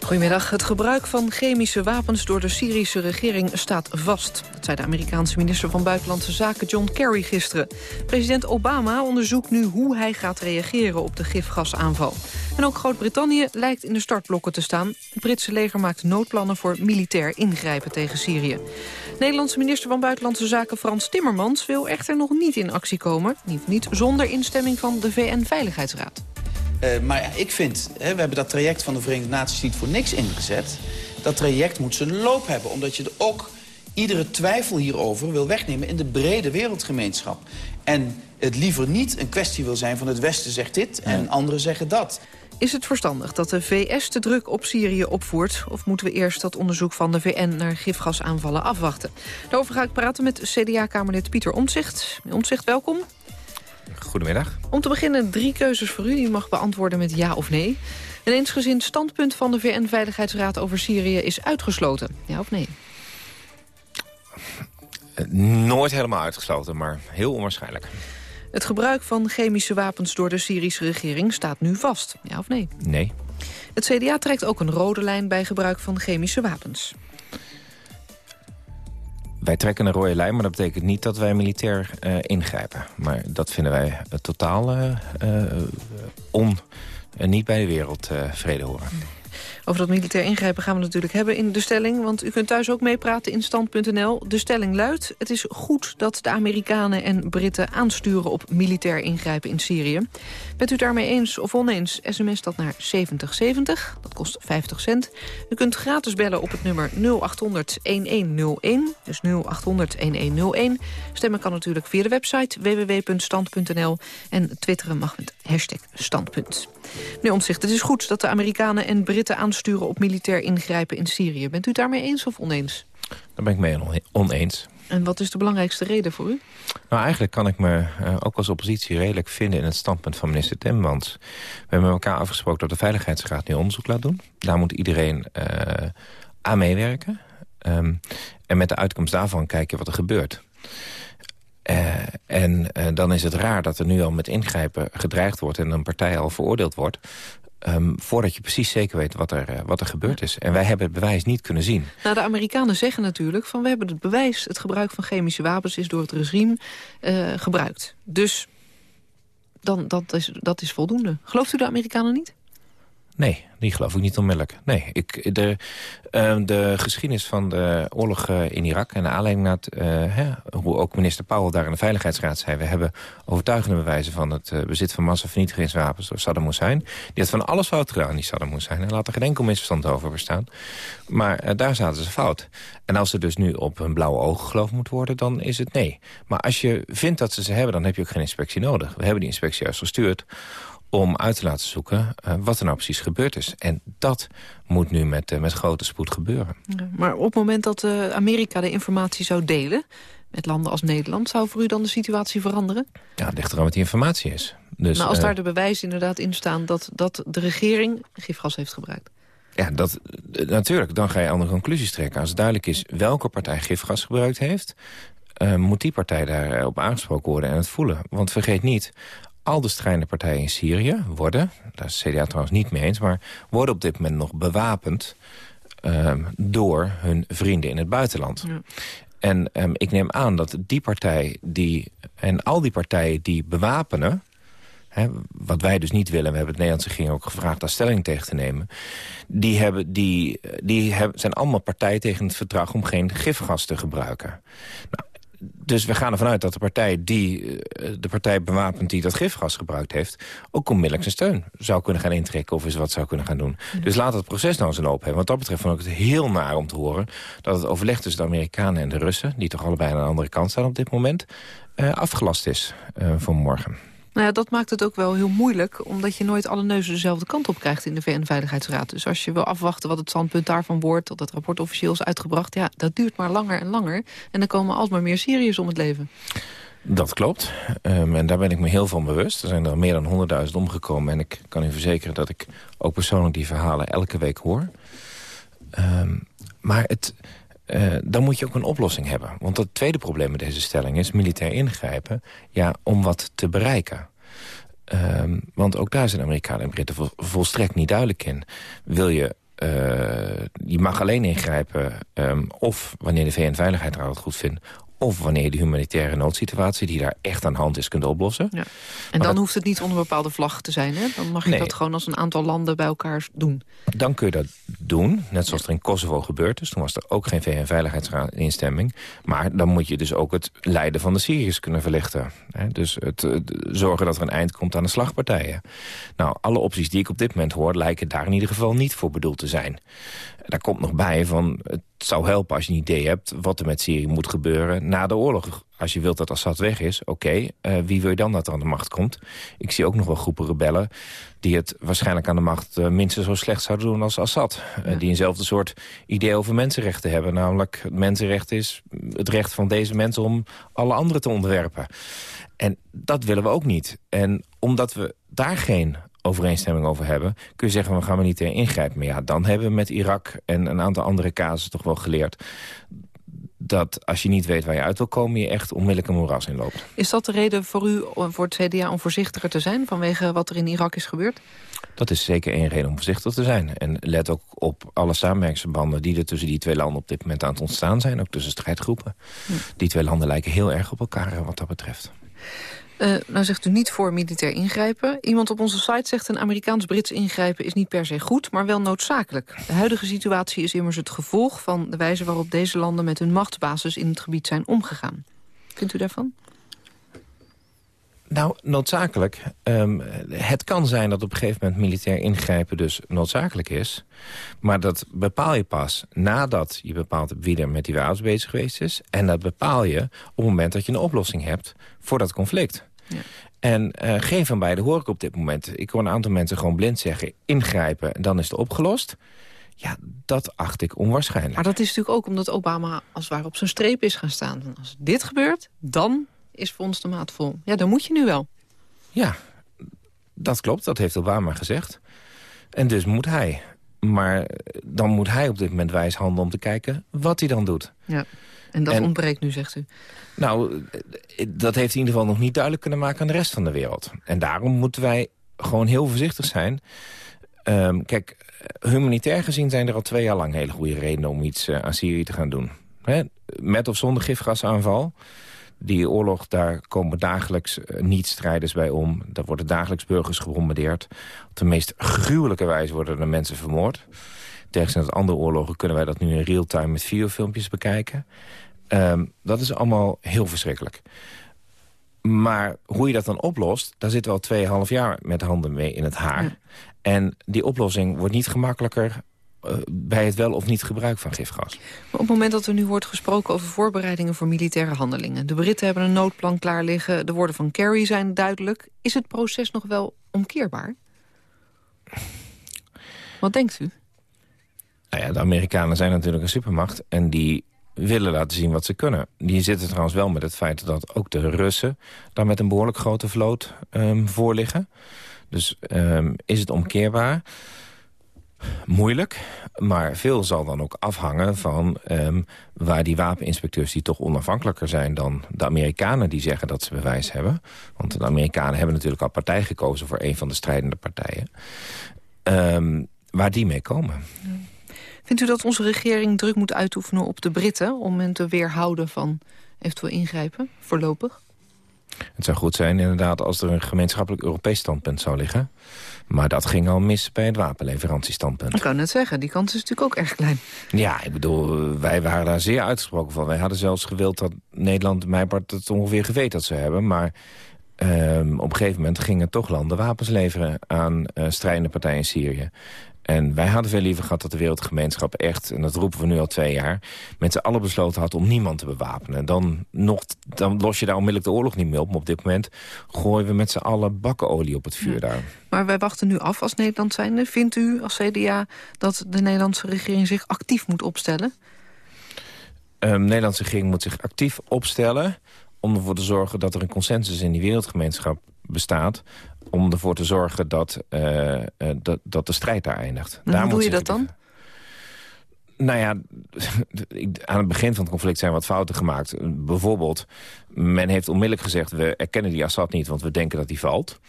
Goedemiddag. Het gebruik van chemische wapens door de Syrische regering staat vast. Dat zei de Amerikaanse minister van Buitenlandse Zaken John Kerry gisteren. President Obama onderzoekt nu hoe hij gaat reageren op de gifgasaanval. En ook Groot-Brittannië lijkt in de startblokken te staan. Het Britse leger maakt noodplannen voor militair ingrijpen tegen Syrië. Nederlandse minister van Buitenlandse Zaken Frans Timmermans... wil echter nog niet in actie komen. Niet, niet zonder instemming van de VN-veiligheidsraad. Uh, maar ik vind, hè, we hebben dat traject van de Verenigde Naties niet voor niks ingezet. Dat traject moet zijn loop hebben, omdat je ook iedere twijfel hierover wil wegnemen in de brede wereldgemeenschap. En het liever niet een kwestie wil zijn van het Westen zegt dit en anderen zeggen dat. Is het verstandig dat de VS de druk op Syrië opvoert... of moeten we eerst dat onderzoek van de VN naar gifgasaanvallen afwachten? Daarover ga ik praten met CDA-kamerlid Pieter Omtzigt. Omtzigt, welkom. Goedemiddag. Om te beginnen drie keuzes voor u. U mag beantwoorden met ja of nee. Een eensgezind standpunt van de VN-veiligheidsraad over Syrië is uitgesloten. Ja of nee? Nooit helemaal uitgesloten, maar heel onwaarschijnlijk. Het gebruik van chemische wapens door de Syrische regering staat nu vast. Ja of nee? Nee. Het CDA trekt ook een rode lijn bij gebruik van chemische wapens. Wij trekken een rode lijn, maar dat betekent niet dat wij militair uh, ingrijpen. Maar dat vinden wij uh, totaal uh, on, niet bij de wereldvrede horen. Over dat militair ingrijpen gaan we natuurlijk hebben in de stelling. Want u kunt thuis ook meepraten in stand.nl. De stelling luidt, het is goed dat de Amerikanen en Britten aansturen op militair ingrijpen in Syrië. Bent u daarmee eens of oneens, sms dat naar 7070. Dat kost 50 cent. U kunt gratis bellen op het nummer 0800-1101. Dus 0800-1101. Stemmen kan natuurlijk via de website www.stand.nl. En twitteren mag met hashtag standpunt. Meneer Omtzigt, het is goed dat de Amerikanen en Britten aansturen op militair ingrijpen in Syrië. Bent u daarmee eens of oneens? Daar ben ik mee oneens. En wat is de belangrijkste reden voor u? Nou, eigenlijk kan ik me uh, ook als oppositie redelijk vinden... in het standpunt van minister Timmermans. We hebben met elkaar afgesproken dat de Veiligheidsraad nu onderzoek laat doen. Daar moet iedereen uh, aan meewerken. Um, en met de uitkomst daarvan kijken wat er gebeurt. Uh, en uh, dan is het raar dat er nu al met ingrijpen gedreigd wordt... en een partij al veroordeeld wordt... Um, voordat je precies zeker weet wat er, uh, wat er gebeurd is. En wij hebben het bewijs niet kunnen zien. Nou, de Amerikanen zeggen natuurlijk van... we hebben het bewijs, het gebruik van chemische wapens... is door het regime gebruikt. Dus dan, dat, is, dat is voldoende. Gelooft u de Amerikanen niet? Nee, die geloof ik niet onmiddellijk. Nee, ik, de, uh, de geschiedenis van de oorlog uh, in Irak... en de aanleiding naar het, uh, hè, hoe ook minister Powell daar in de Veiligheidsraad zei... we hebben overtuigende bewijzen van het bezit van massavernietigingswapens door Saddam Hussein. Die had van alles fout gedaan, die Saddam Hussein. En laat er geen enkel misverstand over bestaan. Maar daar zaten ze fout. En als er dus nu op een blauwe ogen geloofd moet worden, dan is het nee. Maar als je vindt dat ze ze hebben, dan heb je ook geen inspectie nodig. We hebben die inspectie juist gestuurd om uit te laten zoeken uh, wat er nou precies gebeurd is. En dat moet nu met, uh, met grote spoed gebeuren. Ja, maar op het moment dat uh, Amerika de informatie zou delen... met landen als Nederland... zou voor u dan de situatie veranderen? Ja, het ligt eraan wat die informatie is. Dus, nou, als eh, daar de bewijzen inderdaad in staan... dat, dat de regering gifgas heeft gebruikt. Ja, dat, eh, natuurlijk, dan ga je andere conclusies trekken. Als het duidelijk is welke partij gifgas gebruikt heeft... eh, moet die partij daarop aangesproken worden en het voelen. Want vergeet niet, al de strijdende partijen in Syrië worden... daar is CDA trouwens niet mee eens... maar worden op dit moment nog bewapend... ehm, door hun vrienden in het buitenland. En ehm, ik neem aan dat die partij die, en al die partijen die bewapenen... Hè, wat wij dus niet willen, we hebben het Nederlandse regering ook gevraagd daar stelling tegen te nemen... die, hebben, die, die hebben, zijn allemaal partijen tegen het verdrag om geen gifgas te gebruiken. Nou, dus we gaan ervan uit dat de partij, die, eh, de partij bewapend die dat gifgas gebruikt heeft... ook onmiddellijk zijn steun zou kunnen gaan intrekken of eens wat zou kunnen gaan doen. Dus laat het proces nou zijn loop hebben. Wat dat betreft vond ik het heel naar om te horen... dat het overleg tussen de Amerikanen en de Russen... die toch allebei aan de andere kant staan op dit moment... eh, afgelast is eh, voor morgen. Nou ja, dat maakt het ook wel heel moeilijk... omdat je nooit alle neuzen dezelfde kant op krijgt in de VN-veiligheidsraad. Dus als je wil afwachten wat het standpunt daarvan wordt... tot het rapport officieel is uitgebracht, ja, dat duurt maar langer en langer. En dan komen alsmaar meer Syriërs om het leven. Dat klopt. Um, en daar ben ik me heel van bewust. Er zijn er meer dan 100.000 omgekomen. En ik kan u verzekeren dat ik ook persoonlijk die verhalen elke week hoor. Um, maar het, uh, dan moet je ook een oplossing hebben. Want het tweede probleem met deze stelling is militair ingrijpen... Ja, om wat te bereiken. Um, want ook daar zijn Amerikanen en Britten vol, volstrekt niet duidelijk in. Wil je... Uh, je mag alleen ingrijpen um, of wanneer de VN-veiligheidsraad het goed vindt of wanneer je de humanitaire noodsituatie... die daar echt aan hand is, kunt oplossen. Ja. En maar dan dat... hoeft het niet onder een bepaalde vlag te zijn, hè? Dan mag je nee. dat gewoon als een aantal landen bij elkaar doen. Dan kun je dat doen, net zoals er in Kosovo gebeurd is. Toen was er ook geen VN-veiligheidsraad-instemming. Maar dan moet je dus ook het lijden van de Syriërs kunnen verlichten. Hè? Dus het, het, zorgen dat er een eind komt aan de slagpartijen. Nou, alle opties die ik op dit moment hoor... lijken daar in ieder geval niet voor bedoeld te zijn. Daar komt nog bij van... het zou helpen als je een idee hebt wat er met Syrië moet gebeuren na de oorlog. Als je wilt dat Assad weg is, oké, okay, uh, wie wil je dan dat er aan de macht komt? Ik zie ook nog wel groepen rebellen die het waarschijnlijk aan de macht uh, minstens zo slecht zouden doen als Assad. Ja. Uh, die eenzelfde soort idee over mensenrechten hebben. Namelijk, het mensenrecht is het recht van deze mensen om alle anderen te onderwerpen. En dat willen we ook niet. En omdat we daar geen overeenstemming over hebben... kun je zeggen, we gaan niet ingrijpen. Maar ja, dan hebben we met Irak en een aantal andere casussen toch wel geleerd dat als je niet weet waar je uit wil komen... je echt onmiddellijk een moeras inloopt. Is dat de reden voor u, voor het CDA, om voorzichtiger te zijn... vanwege wat er in Irak is gebeurd? Dat is zeker één reden om voorzichtig te zijn. En let ook op alle samenwerkingsverbanden die er tussen die twee landen op dit moment aan het ontstaan zijn. Ook tussen strijdgroepen. Hm. Die twee landen lijken heel erg op elkaar wat dat betreft. Uh, nou zegt u niet voor militair ingrijpen. Iemand op onze site zegt een Amerikaans-Brits ingrijpen is niet per se goed, maar wel noodzakelijk. De huidige situatie is immers het gevolg van de wijze waarop deze landen met hun machtsbasis in het gebied zijn omgegaan. Vindt u daarvan? Nou, noodzakelijk. Um, het kan zijn dat op een gegeven moment militair ingrijpen dus noodzakelijk is. Maar dat bepaal je pas nadat je bepaalt wie er met die wapens bezig geweest is. En dat bepaal je op het moment dat je een oplossing hebt voor dat conflict. Ja. En uh, geen van beide hoor ik op dit moment. Ik hoor een aantal mensen gewoon blind zeggen ingrijpen en dan is het opgelost. Ja, dat acht ik onwaarschijnlijk. Maar dat is natuurlijk ook omdat Obama als het ware op zijn streep is gaan staan. Als dit gebeurt, dan is voor ons de maat vol. Ja, dan moet je nu wel. Ja, dat klopt. Dat heeft Obama gezegd. En dus moet hij. Maar dan moet hij op dit moment wijs handelen om te kijken wat hij dan doet. Ja, en dat en, ontbreekt nu, zegt u. Nou, dat heeft in ieder geval nog niet duidelijk kunnen maken aan de rest van de wereld. En daarom moeten wij gewoon heel voorzichtig zijn. Um, kijk, humanitair gezien zijn er al twee jaar lang hele goede redenen om iets uh, aan Syrië te gaan doen. He, met of zonder gifgasaanval. Die oorlog, daar komen dagelijks uh, niet-strijders bij om. Daar worden dagelijks burgers gebombardeerd. Op de meest gruwelijke wijze worden er mensen vermoord. Tegenstelling tot andere oorlogen kunnen wij dat nu in real-time met videofilmpjes bekijken. Um, dat is allemaal heel verschrikkelijk. Maar hoe je dat dan oplost, daar zitten we al tweeënhalf jaar met handen mee in het haar. Ja. En die oplossing wordt niet gemakkelijker uh, bij het wel of niet gebruik van gifgas. Maar op het moment dat er nu wordt gesproken over voorbereidingen voor militaire handelingen... de Britten hebben een noodplan klaar liggen, de woorden van Kerry zijn duidelijk... is het proces nog wel omkeerbaar? Wat denkt u? Nou ja, de Amerikanen zijn natuurlijk een supermacht... en die willen laten zien wat ze kunnen. Die zitten trouwens wel met het feit dat ook de Russen... daar met een behoorlijk grote vloot um, voor liggen. Dus um, is het omkeerbaar? Moeilijk, maar veel zal dan ook afhangen van um, waar die wapeninspecteurs... die toch onafhankelijker zijn dan de Amerikanen die zeggen dat ze bewijs hebben. Want de Amerikanen hebben natuurlijk al partij gekozen... voor een van de strijdende partijen. Waar die mee komen. Vindt u dat onze regering druk moet uitoefenen op de Britten... om hen te weerhouden van eventueel ingrijpen, voorlopig? Het zou goed zijn inderdaad als er een gemeenschappelijk Europees standpunt zou liggen. Maar dat ging al mis bij het wapenleverantiestandpunt. Ik kan net zeggen, die kans is natuurlijk ook erg klein. Ja, ik bedoel, wij waren daar zeer uitgesproken van. Wij hadden zelfs gewild dat Nederland, mij part het ongeveer geweten dat ze hebben. Maar um, op een gegeven moment gingen toch landen wapens leveren aan uh, strijdende partijen in Syrië. En wij hadden veel liever gehad dat de wereldgemeenschap echt... en dat roepen we nu al twee jaar... met z'n allen besloten had om niemand te bewapenen. Dan, nog, dan los je daar onmiddellijk de oorlog niet meer op. Maar op dit moment gooien we met z'n allen bakkenolie op het vuur daar. Maar wij wachten nu af als Nederland zijnde. Vindt u als CDA dat de Nederlandse regering zich actief moet opstellen? Um, de Nederlandse regering moet zich actief opstellen om ervoor te zorgen dat er een consensus in die wereldgemeenschap bestaat om ervoor te zorgen dat, uh, dat, dat de strijd daar eindigt. En hoe doe je dat dan? Nou ja, aan het begin van het conflict zijn wat fouten gemaakt. Bijvoorbeeld, men heeft onmiddellijk gezegd... we erkennen die Assad niet, want we denken dat hij valt.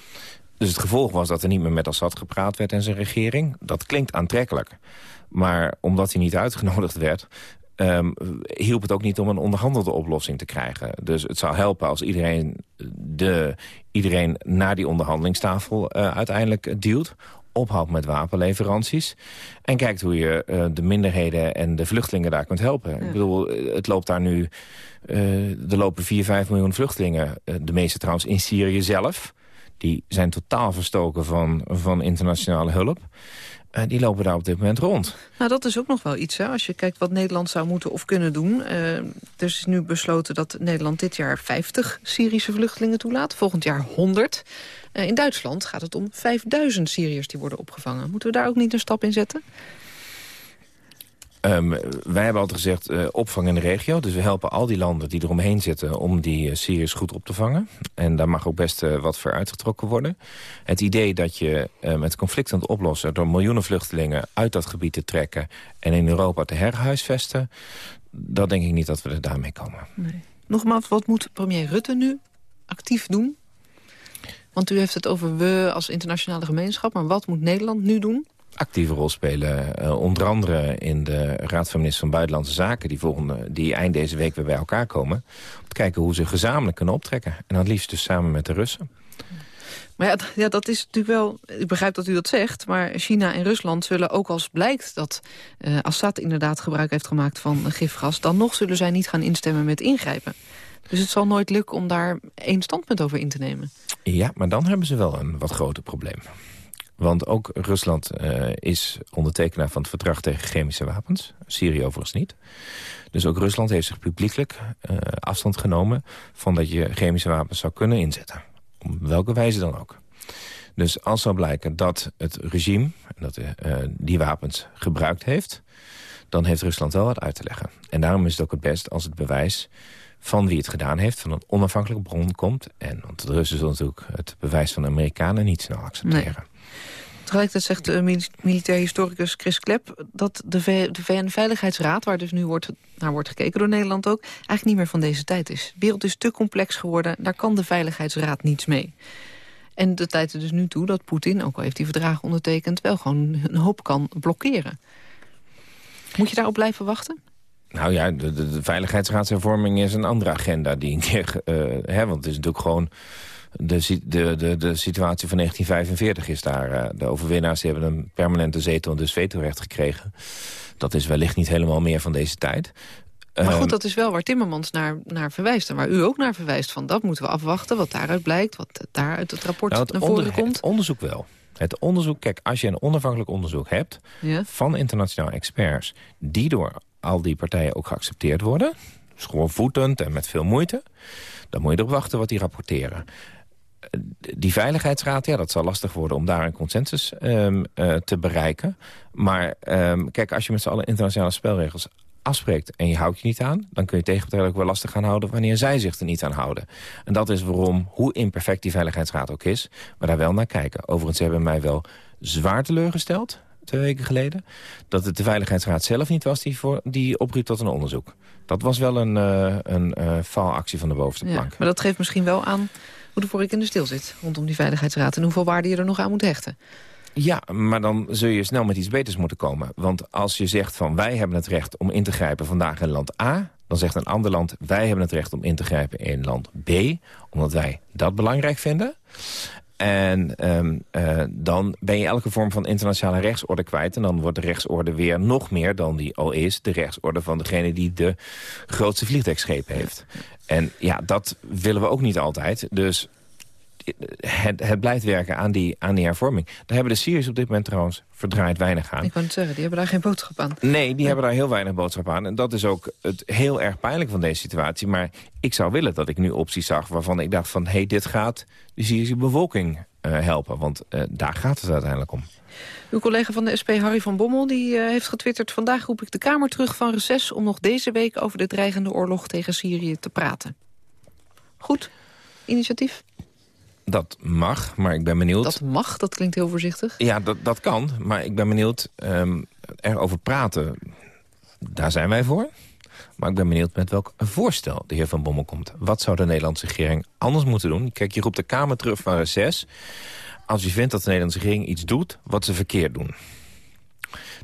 Dus het gevolg was dat er niet meer met Assad gepraat werd en zijn regering. Dat klinkt aantrekkelijk. Maar omdat hij niet uitgenodigd werd... Um, hielp het ook niet om een onderhandelde oplossing te krijgen. Dus het zou helpen als iedereen, de, iedereen naar die onderhandelingstafel uh, uiteindelijk duwt ophoudt met wapenleveranties. En kijkt hoe je uh, de minderheden en de vluchtelingen daar kunt helpen. Ik bedoel, het loopt daar nu... Uh, er lopen 4, 5 miljoen vluchtelingen. de meeste trouwens in Syrië zelf. Die zijn totaal verstoken van, van internationale hulp. Uh, die lopen daar op dit moment rond. Nou, dat is ook nog wel iets, hè? als je kijkt wat Nederland zou moeten of kunnen doen. Uh, er is nu besloten dat Nederland dit jaar 50 Syrische vluchtelingen toelaat. Volgend jaar 100. Uh, in Duitsland gaat het om 5000 Syriërs die worden opgevangen. Moeten we daar ook niet een stap in zetten? Um, wij hebben altijd gezegd uh, opvang in de regio. Dus we helpen al die landen die eromheen zitten om die uh, Syriërs goed op te vangen. En daar mag ook best uh, wat voor uitgetrokken worden. Het idee dat je met conflict aan het oplossen... door miljoenen vluchtelingen uit dat gebied te trekken... en in Europa te herhuisvesten... dat denk ik niet dat we er daarmee komen. Nee. Nogmaals, wat moet premier Rutte nu actief doen? Want u heeft het over we als internationale gemeenschap... maar wat moet Nederland nu doen? Actieve rol spelen. Uh, onder andere in de Raad van Ministers van Buitenlandse Zaken... die, volgende, die eind deze week weer bij elkaar komen. Om te kijken hoe ze gezamenlijk kunnen optrekken. En dat liefst dus samen met de Russen. Maar ja, ja, dat is natuurlijk wel... Ik begrijp dat u dat zegt, maar China en Rusland zullen ook als blijkt... dat uh, Assad inderdaad gebruik heeft gemaakt van gifgas... dan nog zullen zij niet gaan instemmen met ingrijpen. Dus het zal nooit lukken om daar één standpunt over in te nemen. Ja, maar dan hebben ze wel een wat groter probleem. Want ook Rusland uh, is ondertekenaar van het verdrag tegen chemische wapens. Syrië overigens niet. Dus ook Rusland heeft zich publiekelijk uh, afstand genomen... van dat je chemische wapens zou kunnen inzetten. Op welke wijze dan ook. Dus als zou blijken dat het regime dat, uh, die wapens gebruikt heeft... dan heeft Rusland wel wat uit te leggen. En daarom is het ook het best als het bewijs van wie het gedaan heeft... van een onafhankelijke bron komt. En, want de Russen zullen natuurlijk het bewijs van de Amerikanen niet snel accepteren. Tegelijkertijd zegt de militair historicus Chris Klep... dat de, VN-veiligheidsraad, waar dus nu wordt, naar wordt gekeken door Nederland ook... eigenlijk niet meer van deze tijd is. De wereld is te complex geworden, daar kan de Veiligheidsraad niets mee. En de tijd er dus nu toe dat Poetin, ook al heeft hij verdragen ondertekend... wel gewoon een hoop kan blokkeren. Moet je daarop blijven wachten? Nou ja, de, de, veiligheidsraadshervorming is een andere agenda. Die een keer, uh, hè, want het is natuurlijk gewoon de, de, de, de situatie van 1945 is daar. Uh, de overwinnaars hebben een permanente zetel en dus vetorecht gekregen. Dat is wellicht niet helemaal meer van deze tijd. Maar goed, ehm, dat is wel waar Timmermans naar, naar verwijst. En waar u ook naar verwijst. Van dat moeten we afwachten, wat daaruit blijkt. Wat daaruit het rapport nou, naar voren komt. Het onderzoek wel. Het onderzoek, kijk, als je een onafhankelijk onderzoek hebt... Ja. van internationale experts... die door al die partijen ook geaccepteerd worden... dus gewoon voetend en met veel moeite... dan moet je erop wachten wat die rapporteren die Veiligheidsraad, ja, dat zal lastig worden om daar een consensus um, uh, te bereiken. Maar um, kijk, als je met z'n allen internationale spelregels afspreekt en je houdt je niet aan... dan kun je tegenpartijen ook wel lastig gaan houden wanneer zij zich er niet aan houden. En dat is waarom, hoe imperfect die Veiligheidsraad ook is... we daar wel naar kijken. Overigens hebben mij wel zwaar teleurgesteld twee weken geleden... dat het de Veiligheidsraad zelf niet was die, voor, die opriep tot een onderzoek. Dat was wel een, uh, een uh, faalactie van de bovenste plank. Ja, maar dat geeft misschien wel aan hoe de vork in de stil zit... rondom die Veiligheidsraad en hoeveel waarde je er nog aan moet hechten. Ja, maar dan zul je snel met iets beters moeten komen. Want als je zegt van wij hebben het recht om in te grijpen vandaag in land A... dan zegt een ander land wij hebben het recht om in te grijpen in land B... omdat wij dat belangrijk vinden. En um, uh, dan ben je elke vorm van internationale rechtsorde kwijt. En dan wordt de rechtsorde weer nog meer dan die al is. De rechtsorde van degene die de grootste vliegtuigschepen heeft. En ja, dat willen we ook niet altijd. Dus het, het blijft werken aan die, aan die hervorming. Daar hebben de Syriërs op dit moment trouwens verdraaid weinig aan. Ik kan het zeggen, die hebben daar geen boodschap aan. Nee, die hebben daar heel weinig boodschap aan. En dat is ook het heel erg pijnlijk van deze situatie. Maar ik zou willen dat ik nu opties zag waarvan ik dacht van... hé, hey, dit gaat de Syrische bevolking uh, helpen. Want uh, daar gaat het uiteindelijk om. Uw collega van de SP, Harry van Bommel, die uh, heeft getwitterd... vandaag roep ik de Kamer terug van reces om nog deze week... over de dreigende oorlog tegen Syrië te praten. Goed, initiatief? Dat mag, maar ik ben benieuwd... Dat mag? Dat klinkt heel voorzichtig. Ja, dat, dat kan, maar ik ben benieuwd um, erover praten. Daar zijn wij voor. Maar ik ben benieuwd met welk voorstel de heer Van Bommel komt. Wat zou de Nederlandse regering anders moeten doen? Kijk, je roept de Kamer terug van reces... als je vindt dat de Nederlandse regering iets doet wat ze verkeerd doen.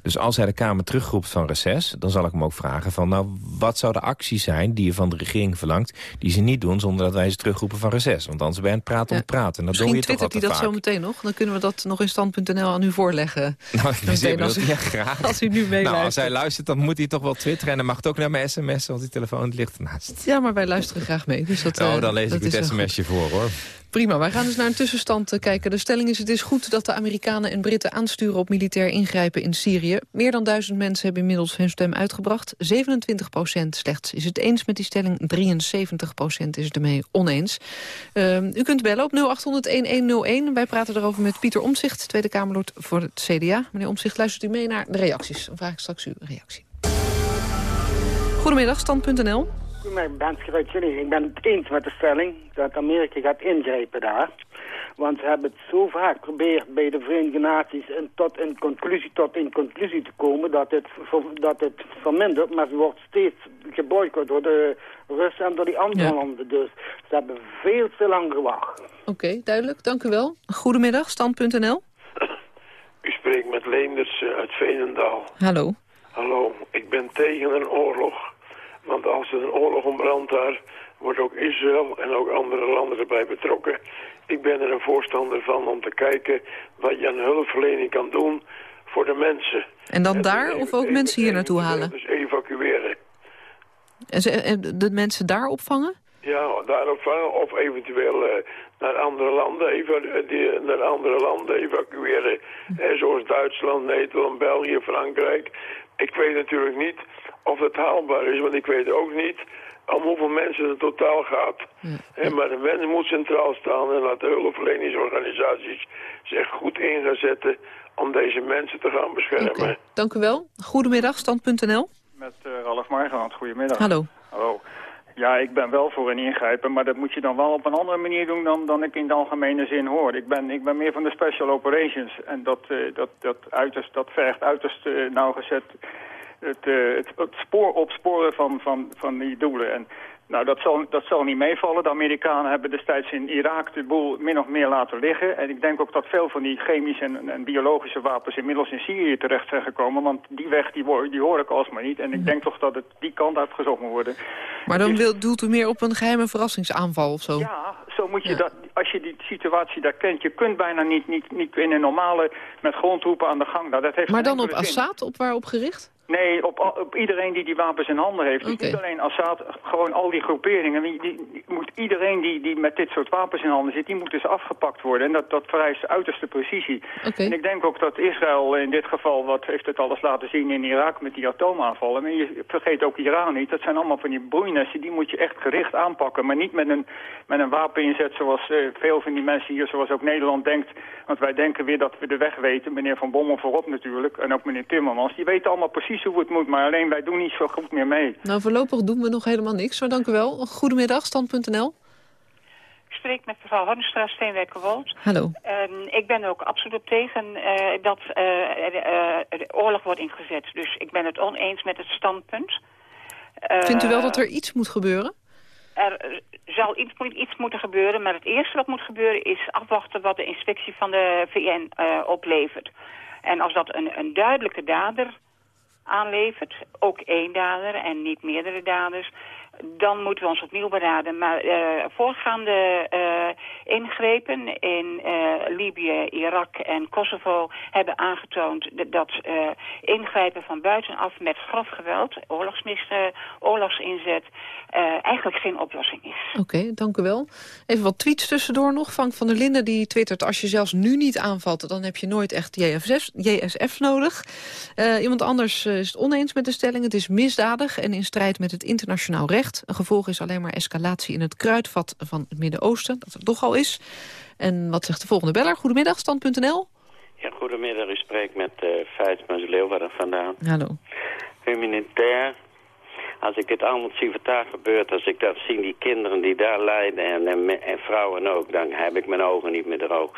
Dus als hij de Kamer terugroept van reces... dan zal ik hem ook vragen van... nou, wat zou de actie zijn die je van de regering verlangt... die ze niet doen zonder dat wij ze terugroepen van reces? Want anders ben je aan het praten om het praten. En dat Misschien doe je twittert hij dat zo meteen nog. Dan kunnen we dat nog in stand.nl aan u voorleggen. Nou, ik als, u, ja, graag. als u nu meeluistert. Nou, als hij luistert, dan moet hij toch wel twitteren. En dan mag het ook naar mijn sms, want die telefoon ligt ernaast. Ja, maar wij luisteren graag mee. Dus dat, oh, dan lees dat ik het sms'je voor, hoor. Prima, wij gaan dus naar een tussenstand kijken. De stelling is het is goed dat de Amerikanen en Britten aansturen op militair ingrijpen in Syrië. Meer dan duizend mensen hebben inmiddels hun stem uitgebracht. 27 procent slechts is het eens met die stelling. 73 procent is het ermee oneens. Uh, u kunt bellen op 0800-1101. Wij praten erover met Pieter Omzicht, Tweede Kamerlid voor het CDA. Meneer Omzicht, luistert u mee naar de reacties. Dan vraag ik straks uw reactie. Goedemiddag, stand.nl. Ik ben het eens met de stelling dat Amerika gaat ingrijpen daar. Want ze hebben het zo vaak geprobeerd bij de Verenigde Naties en tot een conclusie, tot een conclusie te komen dat het, dat het vermindert. Maar ze wordt steeds geboycott door de Russen en door die andere ja. landen. Dus ze hebben veel te lang gewacht. Oké, okay, duidelijk. Dank u wel. Goedemiddag, stand.nl. U spreekt met Leenders uit Veenendaal. Hallo. Hallo, ik ben tegen een oorlog. Want als er een oorlog ontbrandt daar, wordt ook Israël en ook andere landen erbij betrokken. Ik ben er een voorstander van om te kijken wat je aan hulpverlening kan doen voor de mensen. En dan en daar even, of ook even, mensen hier naartoe halen? Dus evacueren. En ze, de mensen daar opvangen? Ja, daar opvangen of eventueel uh, naar andere landen, die, naar andere landen evacueren. Eh, zoals Duitsland, Nederland, België, Frankrijk. Ik weet natuurlijk niet of het haalbaar is, want ik weet ook niet om hoeveel mensen het totaal gaat. Ja. En maar de mens moet centraal staan en laat de hulpverleningsorganisaties zich goed in gaan zetten om deze mensen te gaan beschermen. Okay. Dank u wel. Goedemiddag, stand.nl. Met uh, Ralf Margaand, goedemiddag. Hallo. Hallo. Ja, ik ben wel voor een ingrijpen, maar dat moet je dan wel op een andere manier doen dan, dan ik in de algemene zin hoor. Ik ben, ik ben meer van de special operations en dat, uh, dat, dat, uiterst, dat vergt uiterst uh, nauwgezet het, uh, het, het, spoor opsporen van, van, van die doelen. En nou, dat zal, dat zal niet meevallen. De Amerikanen hebben destijds in Irak de boel min of meer laten liggen. En ik denk ook dat veel van die chemische en, en biologische wapens inmiddels in Syrië terecht zijn gekomen. Want die weg, die, die hoor ik alsmaar niet. En ik denk toch dat het die kant uitgezocht moet worden. Maar dan wil, doelt u meer op een geheime verrassingsaanval of zo? Ja, zo moet je ja. dat, als je die situatie daar kent, je kunt bijna niet, niet, niet in een normale met grondtroepen aan de gang. Nou, dat heeft maar dan op Assad, op waarop gericht? Nee, op, op iedereen die die wapens in handen heeft. Dus niet alleen Assad, gewoon al die groeperingen. Die, die, moet iedereen die, die met dit soort wapens in handen zit, die moet dus afgepakt worden. En dat, dat vereist uiterste precisie. Okay. En ik denk ook dat Israël in dit geval, wat heeft het alles laten zien in Irak met die atoomaanvallen. Maar je vergeet ook Iran niet. Dat zijn allemaal van die broeinessen, die moet je echt gericht aanpakken. Maar niet met een, met een wapeninzet zoals uh, veel van die mensen hier, zoals ook Nederland denkt. Want wij denken weer dat we de weg weten. Meneer Van Bommel voorop natuurlijk. En ook meneer Timmermans. Die weten allemaal precies precies hoe het moet, maar alleen wij doen niet zo goed meer mee. Nou, voorlopig doen we nog helemaal niks, maar dank u wel. Goedemiddag, stand.nl. Ik spreek met mevrouw Hornstra, Steenwijkerwold. Hallo. Um, ik ben ook absoluut tegen uh, dat uh, de oorlog wordt ingezet. Dus ik ben het oneens met het standpunt. Vindt u wel dat er iets moet gebeuren? Er zal iets, iets moeten gebeuren, maar het eerste wat moet gebeuren is afwachten wat de inspectie van de VN oplevert. En als dat een, een duidelijke dader aanlevert, ook één dader en niet meerdere daders, dan moeten we ons opnieuw beraden. Maar uh, voorgaande uh, ingrepen in uh, Libië, Irak en Kosovo hebben aangetoond dat ingrijpen van buitenaf met grof geweld, oorlogsinzet, eigenlijk geen oplossing is. Oké, dank u wel. Even wat tweets tussendoor nog. Frank van der Linden die twittert, als je zelfs nu niet aanvalt, dan heb je nooit echt JSF, JSF nodig. iemand anders is het oneens met de stelling. Het is misdadig en in strijd met het internationaal recht. Een gevolg is alleen maar escalatie in het kruidvat van het Midden-Oosten. Dat er toch al is. En wat zegt de volgende beller? Goedemiddag, stand.nl. Ja, goedemiddag. U spreekt met uh, Feit Leeuwarden vandaan. Hallo. Humanitair als ik dit allemaal zie wat daar gebeurt, als ik dat zie, die kinderen die daar lijden en, en, en, vrouwen ook, dan heb ik mijn ogen niet meer droog.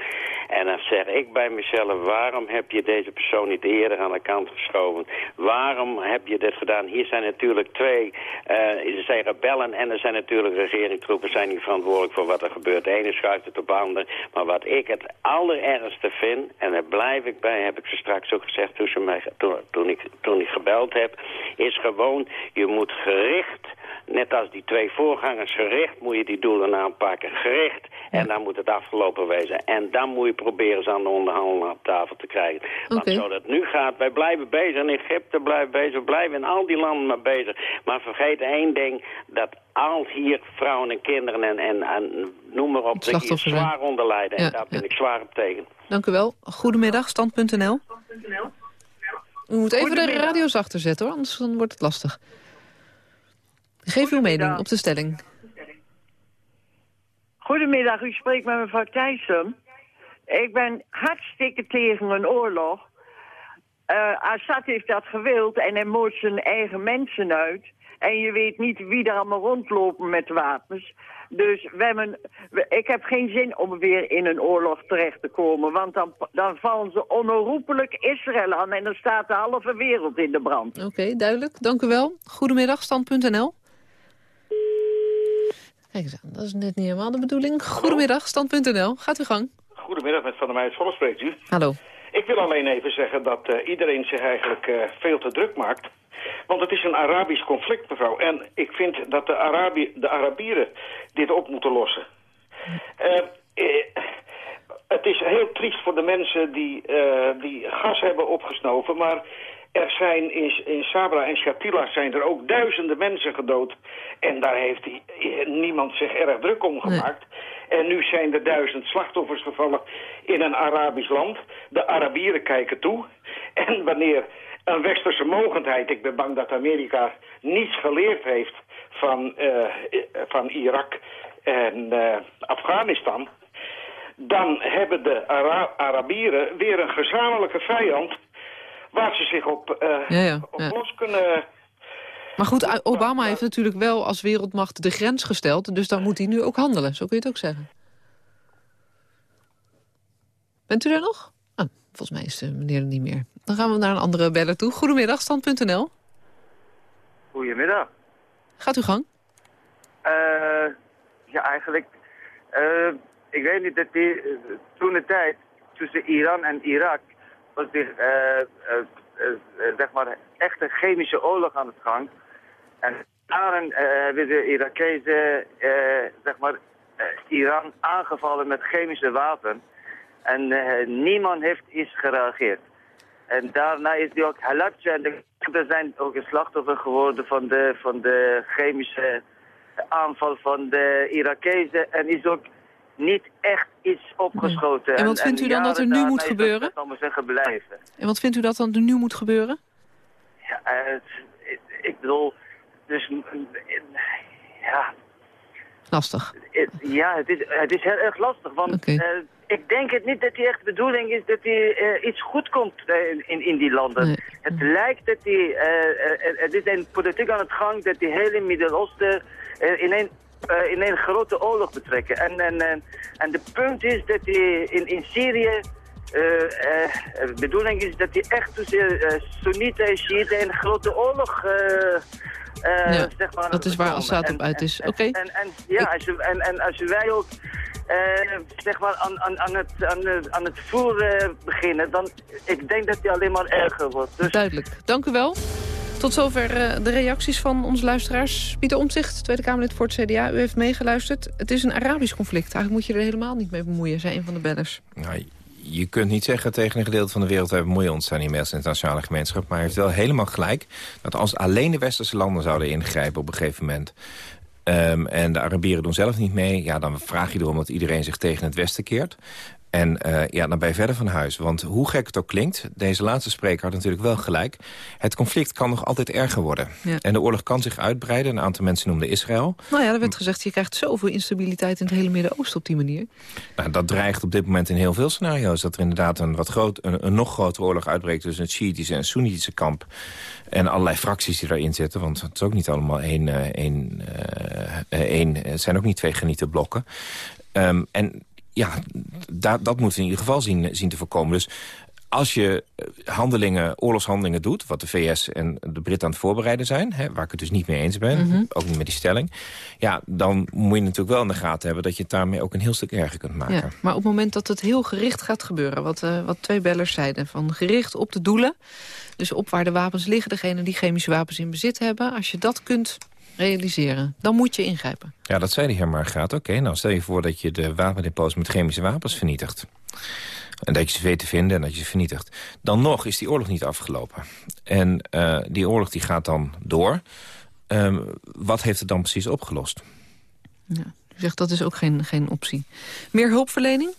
En dan zeg ik bij mezelf, waarom heb je deze persoon niet eerder aan de kant geschoven? Waarom heb je dit gedaan? Hier zijn natuurlijk twee, uh, er zijn rebellen en er zijn natuurlijk regeringstroepen, zijn niet verantwoordelijk voor wat er gebeurt. De ene schuift het op de. Maar wat ik het allerergste vind, en daar blijf ik bij, heb ik ze straks ook gezegd toen, ze mij, toen, ik, toen ik gebeld heb, is gewoon, je moet gericht, net als die twee voorgangers, gericht moet je die doelen aanpakken. Gericht. En dan moet het afgelopen wezen. En dan moet je proberen ze aan de onderhandeling op tafel te krijgen. Want okay. zoals het nu gaat, wij blijven bezig in Egypte, blijven bezig, we blijven in al die landen maar bezig. Maar vergeet één ding, dat al hier vrouwen en kinderen en, en, en noem maar op, hier zwaar onder lijden. Ja, en daar ben ik zwaar op tegen. Dank u wel. Goedemiddag, stand.nl. U moet even de radio zachter zetten hoor, anders dan wordt het lastig. Geef uw mening op de stelling. Goedemiddag, u spreekt met mevrouw Thijssen. Ik ben hartstikke tegen een oorlog. Uh, Assad heeft dat gewild en hij moordt zijn eigen mensen uit. En je weet niet wie er allemaal rondlopen met wapens. Dus we hebben, ik heb geen zin om weer in een oorlog terecht te komen. Want dan, dan vallen ze onherroepelijk Israël aan en dan staat de halve wereld in de brand. Oké, duidelijk. Dank u wel. Goedemiddag, stand.nl. Kijk eens aan, dat is net niet helemaal de bedoeling. Goedemiddag, stand.nl. Gaat u gang. Goedemiddag, met Van der Meijs Volle spreekt u. Hallo. Ik wil alleen even zeggen dat uh, iedereen zich eigenlijk uh, veel te druk maakt. Want het is een Arabisch conflict, mevrouw. En ik vind dat de, Arabi de Arabieren dit op moeten lossen. Uh, het is heel triest voor de mensen die, die gas hebben opgesnoven, maar er zijn in, in Sabra en Shatila zijn er ook duizenden mensen gedood. En daar heeft die, niemand zich erg druk om gemaakt. Nee. En nu zijn er duizend slachtoffers gevallen in een Arabisch land. De Arabieren kijken toe. En wanneer een westerse mogendheid, ik ben bang dat Amerika niets geleerd heeft van, uh, van Irak en uh, Afghanistan... dan hebben de Ara Arabieren weer een gezamenlijke vijand waar ze zich op, uh, ja, ja, op ja. los kunnen... Maar goed, Obama heeft natuurlijk wel als wereldmacht de grens gesteld... dus dan moet hij nu ook handelen, zo kun je het ook zeggen. Bent u er nog? Ah, volgens mij is de meneer er niet meer. Dan gaan we naar een andere beller toe. Goedemiddag, stand.nl. Goedemiddag. Gaat u gang. Uh, ja, eigenlijk... Uh, ik weet niet, dat die, toen de tijd tussen Iran en Irak was die, uh, uh, zeg maar, echte chemische oorlog aan de gang. En daarin hebben de Irakezen, zeg maar, Iran aangevallen met chemische wapen. En niemand heeft iets gereageerd. En daarna is die ook Halabja en de kinderen zijn ook een slachtoffer geworden van de, van de chemische aanval van de Irakezen. En is ook niet echt iets opgeschoten. En wat vindt u dan dat er nu moet gebeuren? Dat zeggen blijven. En wat vindt u dat dan er nu moet gebeuren? Ja, ik bedoel, dus ja. Lastig. Ja, het is, het is heel erg lastig, want okay. uh, ik denk het niet dat die echt bedoeling is dat hij eh, iets goed komt eh, in, in die landen. Het lijkt dat hij, uh, er is een politiek aan het gang dat die hele Midden-Oosten in een in een grote oorlog betrekken. En, en, en, en de punt is dat hij in, in Syrië de bedoeling is dat hij echt tussen uh, Soenieten en Shiiten een grote oorlog ja, zeg maar, dat is waar Assad op uit is. Oké. En, en, ja, als, en, en als wij ook zeg maar aan, aan, aan, het, aan, aan het voeren beginnen, dan ik denk dat die alleen maar erger wordt. Dus... Duidelijk. Dank u wel. Tot zover uh, de reacties van onze luisteraars. Pieter Omtzigt, Tweede Kamerlid voor het CDA. U heeft meegeluisterd. Het is een Arabisch conflict. Eigenlijk moet je er helemaal niet mee bemoeien, zei een van de bellers. Nou, je kunt niet zeggen tegen een gedeelte van de wereld... wij bemoeien ons daar niet internationale gemeenschap. Maar hij heeft wel helemaal gelijk dat als alleen de westerse landen zouden ingrijpen op een gegeven moment... Um, en de Arabieren doen zelf niet mee. Ja, dan vraag je erom dat iedereen zich tegen het Westen keert. En uh, ja, dan ben je verder van huis. Want hoe gek het ook klinkt, deze laatste spreker had natuurlijk wel gelijk. Het conflict kan nog altijd erger worden. Ja. En de oorlog kan zich uitbreiden. Een aantal mensen noemden Israël. Nou ja, er werd gezegd, je krijgt zoveel instabiliteit in het hele Midden-Oosten op die manier. Nou, dat dreigt op dit moment in heel veel scenario's. Dat er inderdaad een, wat groot, een, een nog grotere oorlog uitbreekt tussen het Shiïtische en Soenitische kamp. En allerlei fracties die daarin zitten. Want het is ook niet allemaal één... Uh, één, uh, één het zijn ook niet twee genieten blokken. Um, en ja, dat, dat moeten we in ieder geval zien, zien te voorkomen. Dus als je eh, handelingen, oorlogshandelingen doet... wat de VS en de Britten aan het voorbereiden zijn... Hè, waar ik het dus niet mee eens ben, mhm. ook niet met die stelling... ja, dan moet je natuurlijk wel in de gaten hebben... dat je het daarmee ook een heel stuk erger kunt maken. Ja, maar op het moment dat het heel gericht gaat gebeuren... wat, uh, wat twee bellers zeiden, van gericht op de doelen... dus op waar de wapens liggen, degene die chemische wapens in bezit hebben... als je dat kunt realiseren. Dan moet je ingrijpen. Ja, dat zei de heer Margaat. Oké, nou stel je voor dat je de wapendepots met chemische wapens vernietigt. En dat je ze weet te vinden en dat je ze vernietigt. Dan nog is die oorlog niet afgelopen. En uh, die oorlog die gaat dan door. Um, wat heeft het dan precies opgelost? Ja, u zegt dat is ook geen, geen optie. Meer hulpverlening?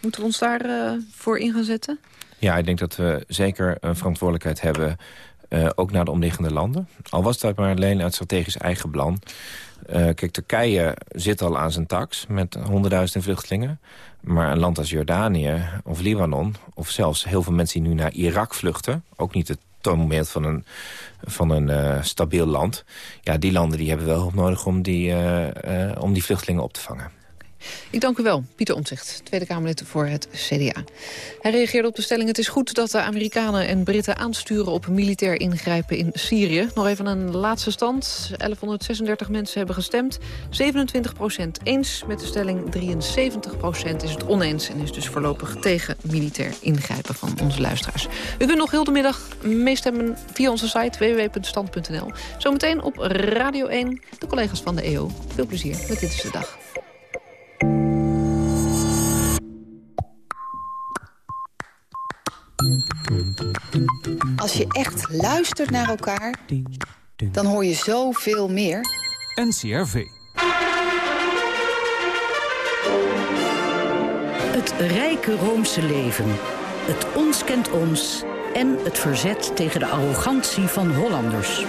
Moeten we ons daarvoor uh, voor in gaan zetten? Ja, ik denk dat we zeker een verantwoordelijkheid hebben uh, ook naar de omliggende landen. Al was dat maar alleen uit strategisch eigen plan. Uh, kijk, Turkije zit al aan zijn tax met honderdduizenden vluchtelingen. Maar een land als Jordanië of Libanon... of zelfs heel veel mensen die nu naar Irak vluchten... ook niet het toonbeeld van een, van een uh, stabiel land... ja, die landen die hebben wel hulp nodig om die, om die vluchtelingen op te vangen. Ik dank u wel, Pieter Omtzigt, Tweede Kamerlid voor het CDA. Hij reageerde op de stelling... het is goed dat de Amerikanen en Britten aansturen op militair ingrijpen in Syrië. Nog even een laatste stand. 1136 mensen hebben gestemd. 27 procent eens met de stelling. 73 procent is het oneens en is dus voorlopig tegen militair ingrijpen van onze luisteraars. U kunt nog heel de middag meestemmen via onze site www.stand.nl. Zometeen op Radio 1 de collega's van de EO. Veel plezier met Dit is de Dag. Als je echt luistert naar elkaar, dan hoor je zoveel meer. NCRV. Het rijke Roomse leven. Het ons kent ons. En het verzet tegen de arrogantie van Hollanders.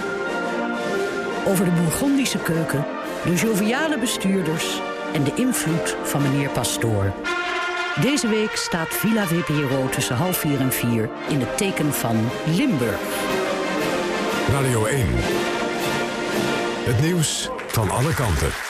Over de Bourgondische keuken, de joviale bestuurders... en de invloed van meneer Pastoor. Deze week staat Villa VPRO tussen half vier en vier in het teken van Limburg. Radio 1. Het nieuws van alle kanten.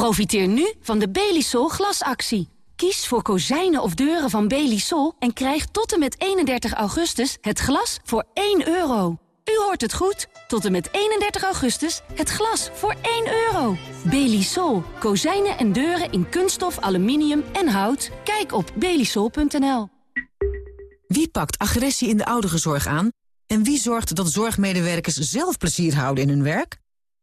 Profiteer nu van de Belisol glasactie. Kies voor kozijnen of deuren van Belisol en krijg tot en met 31 augustus het glas voor 1 euro. U hoort het goed. Tot en met 31 augustus het glas voor 1 euro. Belisol. Kozijnen en deuren in kunststof, aluminium en hout. Kijk op belisol.nl. Wie pakt agressie in de ouderenzorg aan? En wie zorgt dat zorgmedewerkers zelf plezier houden in hun werk?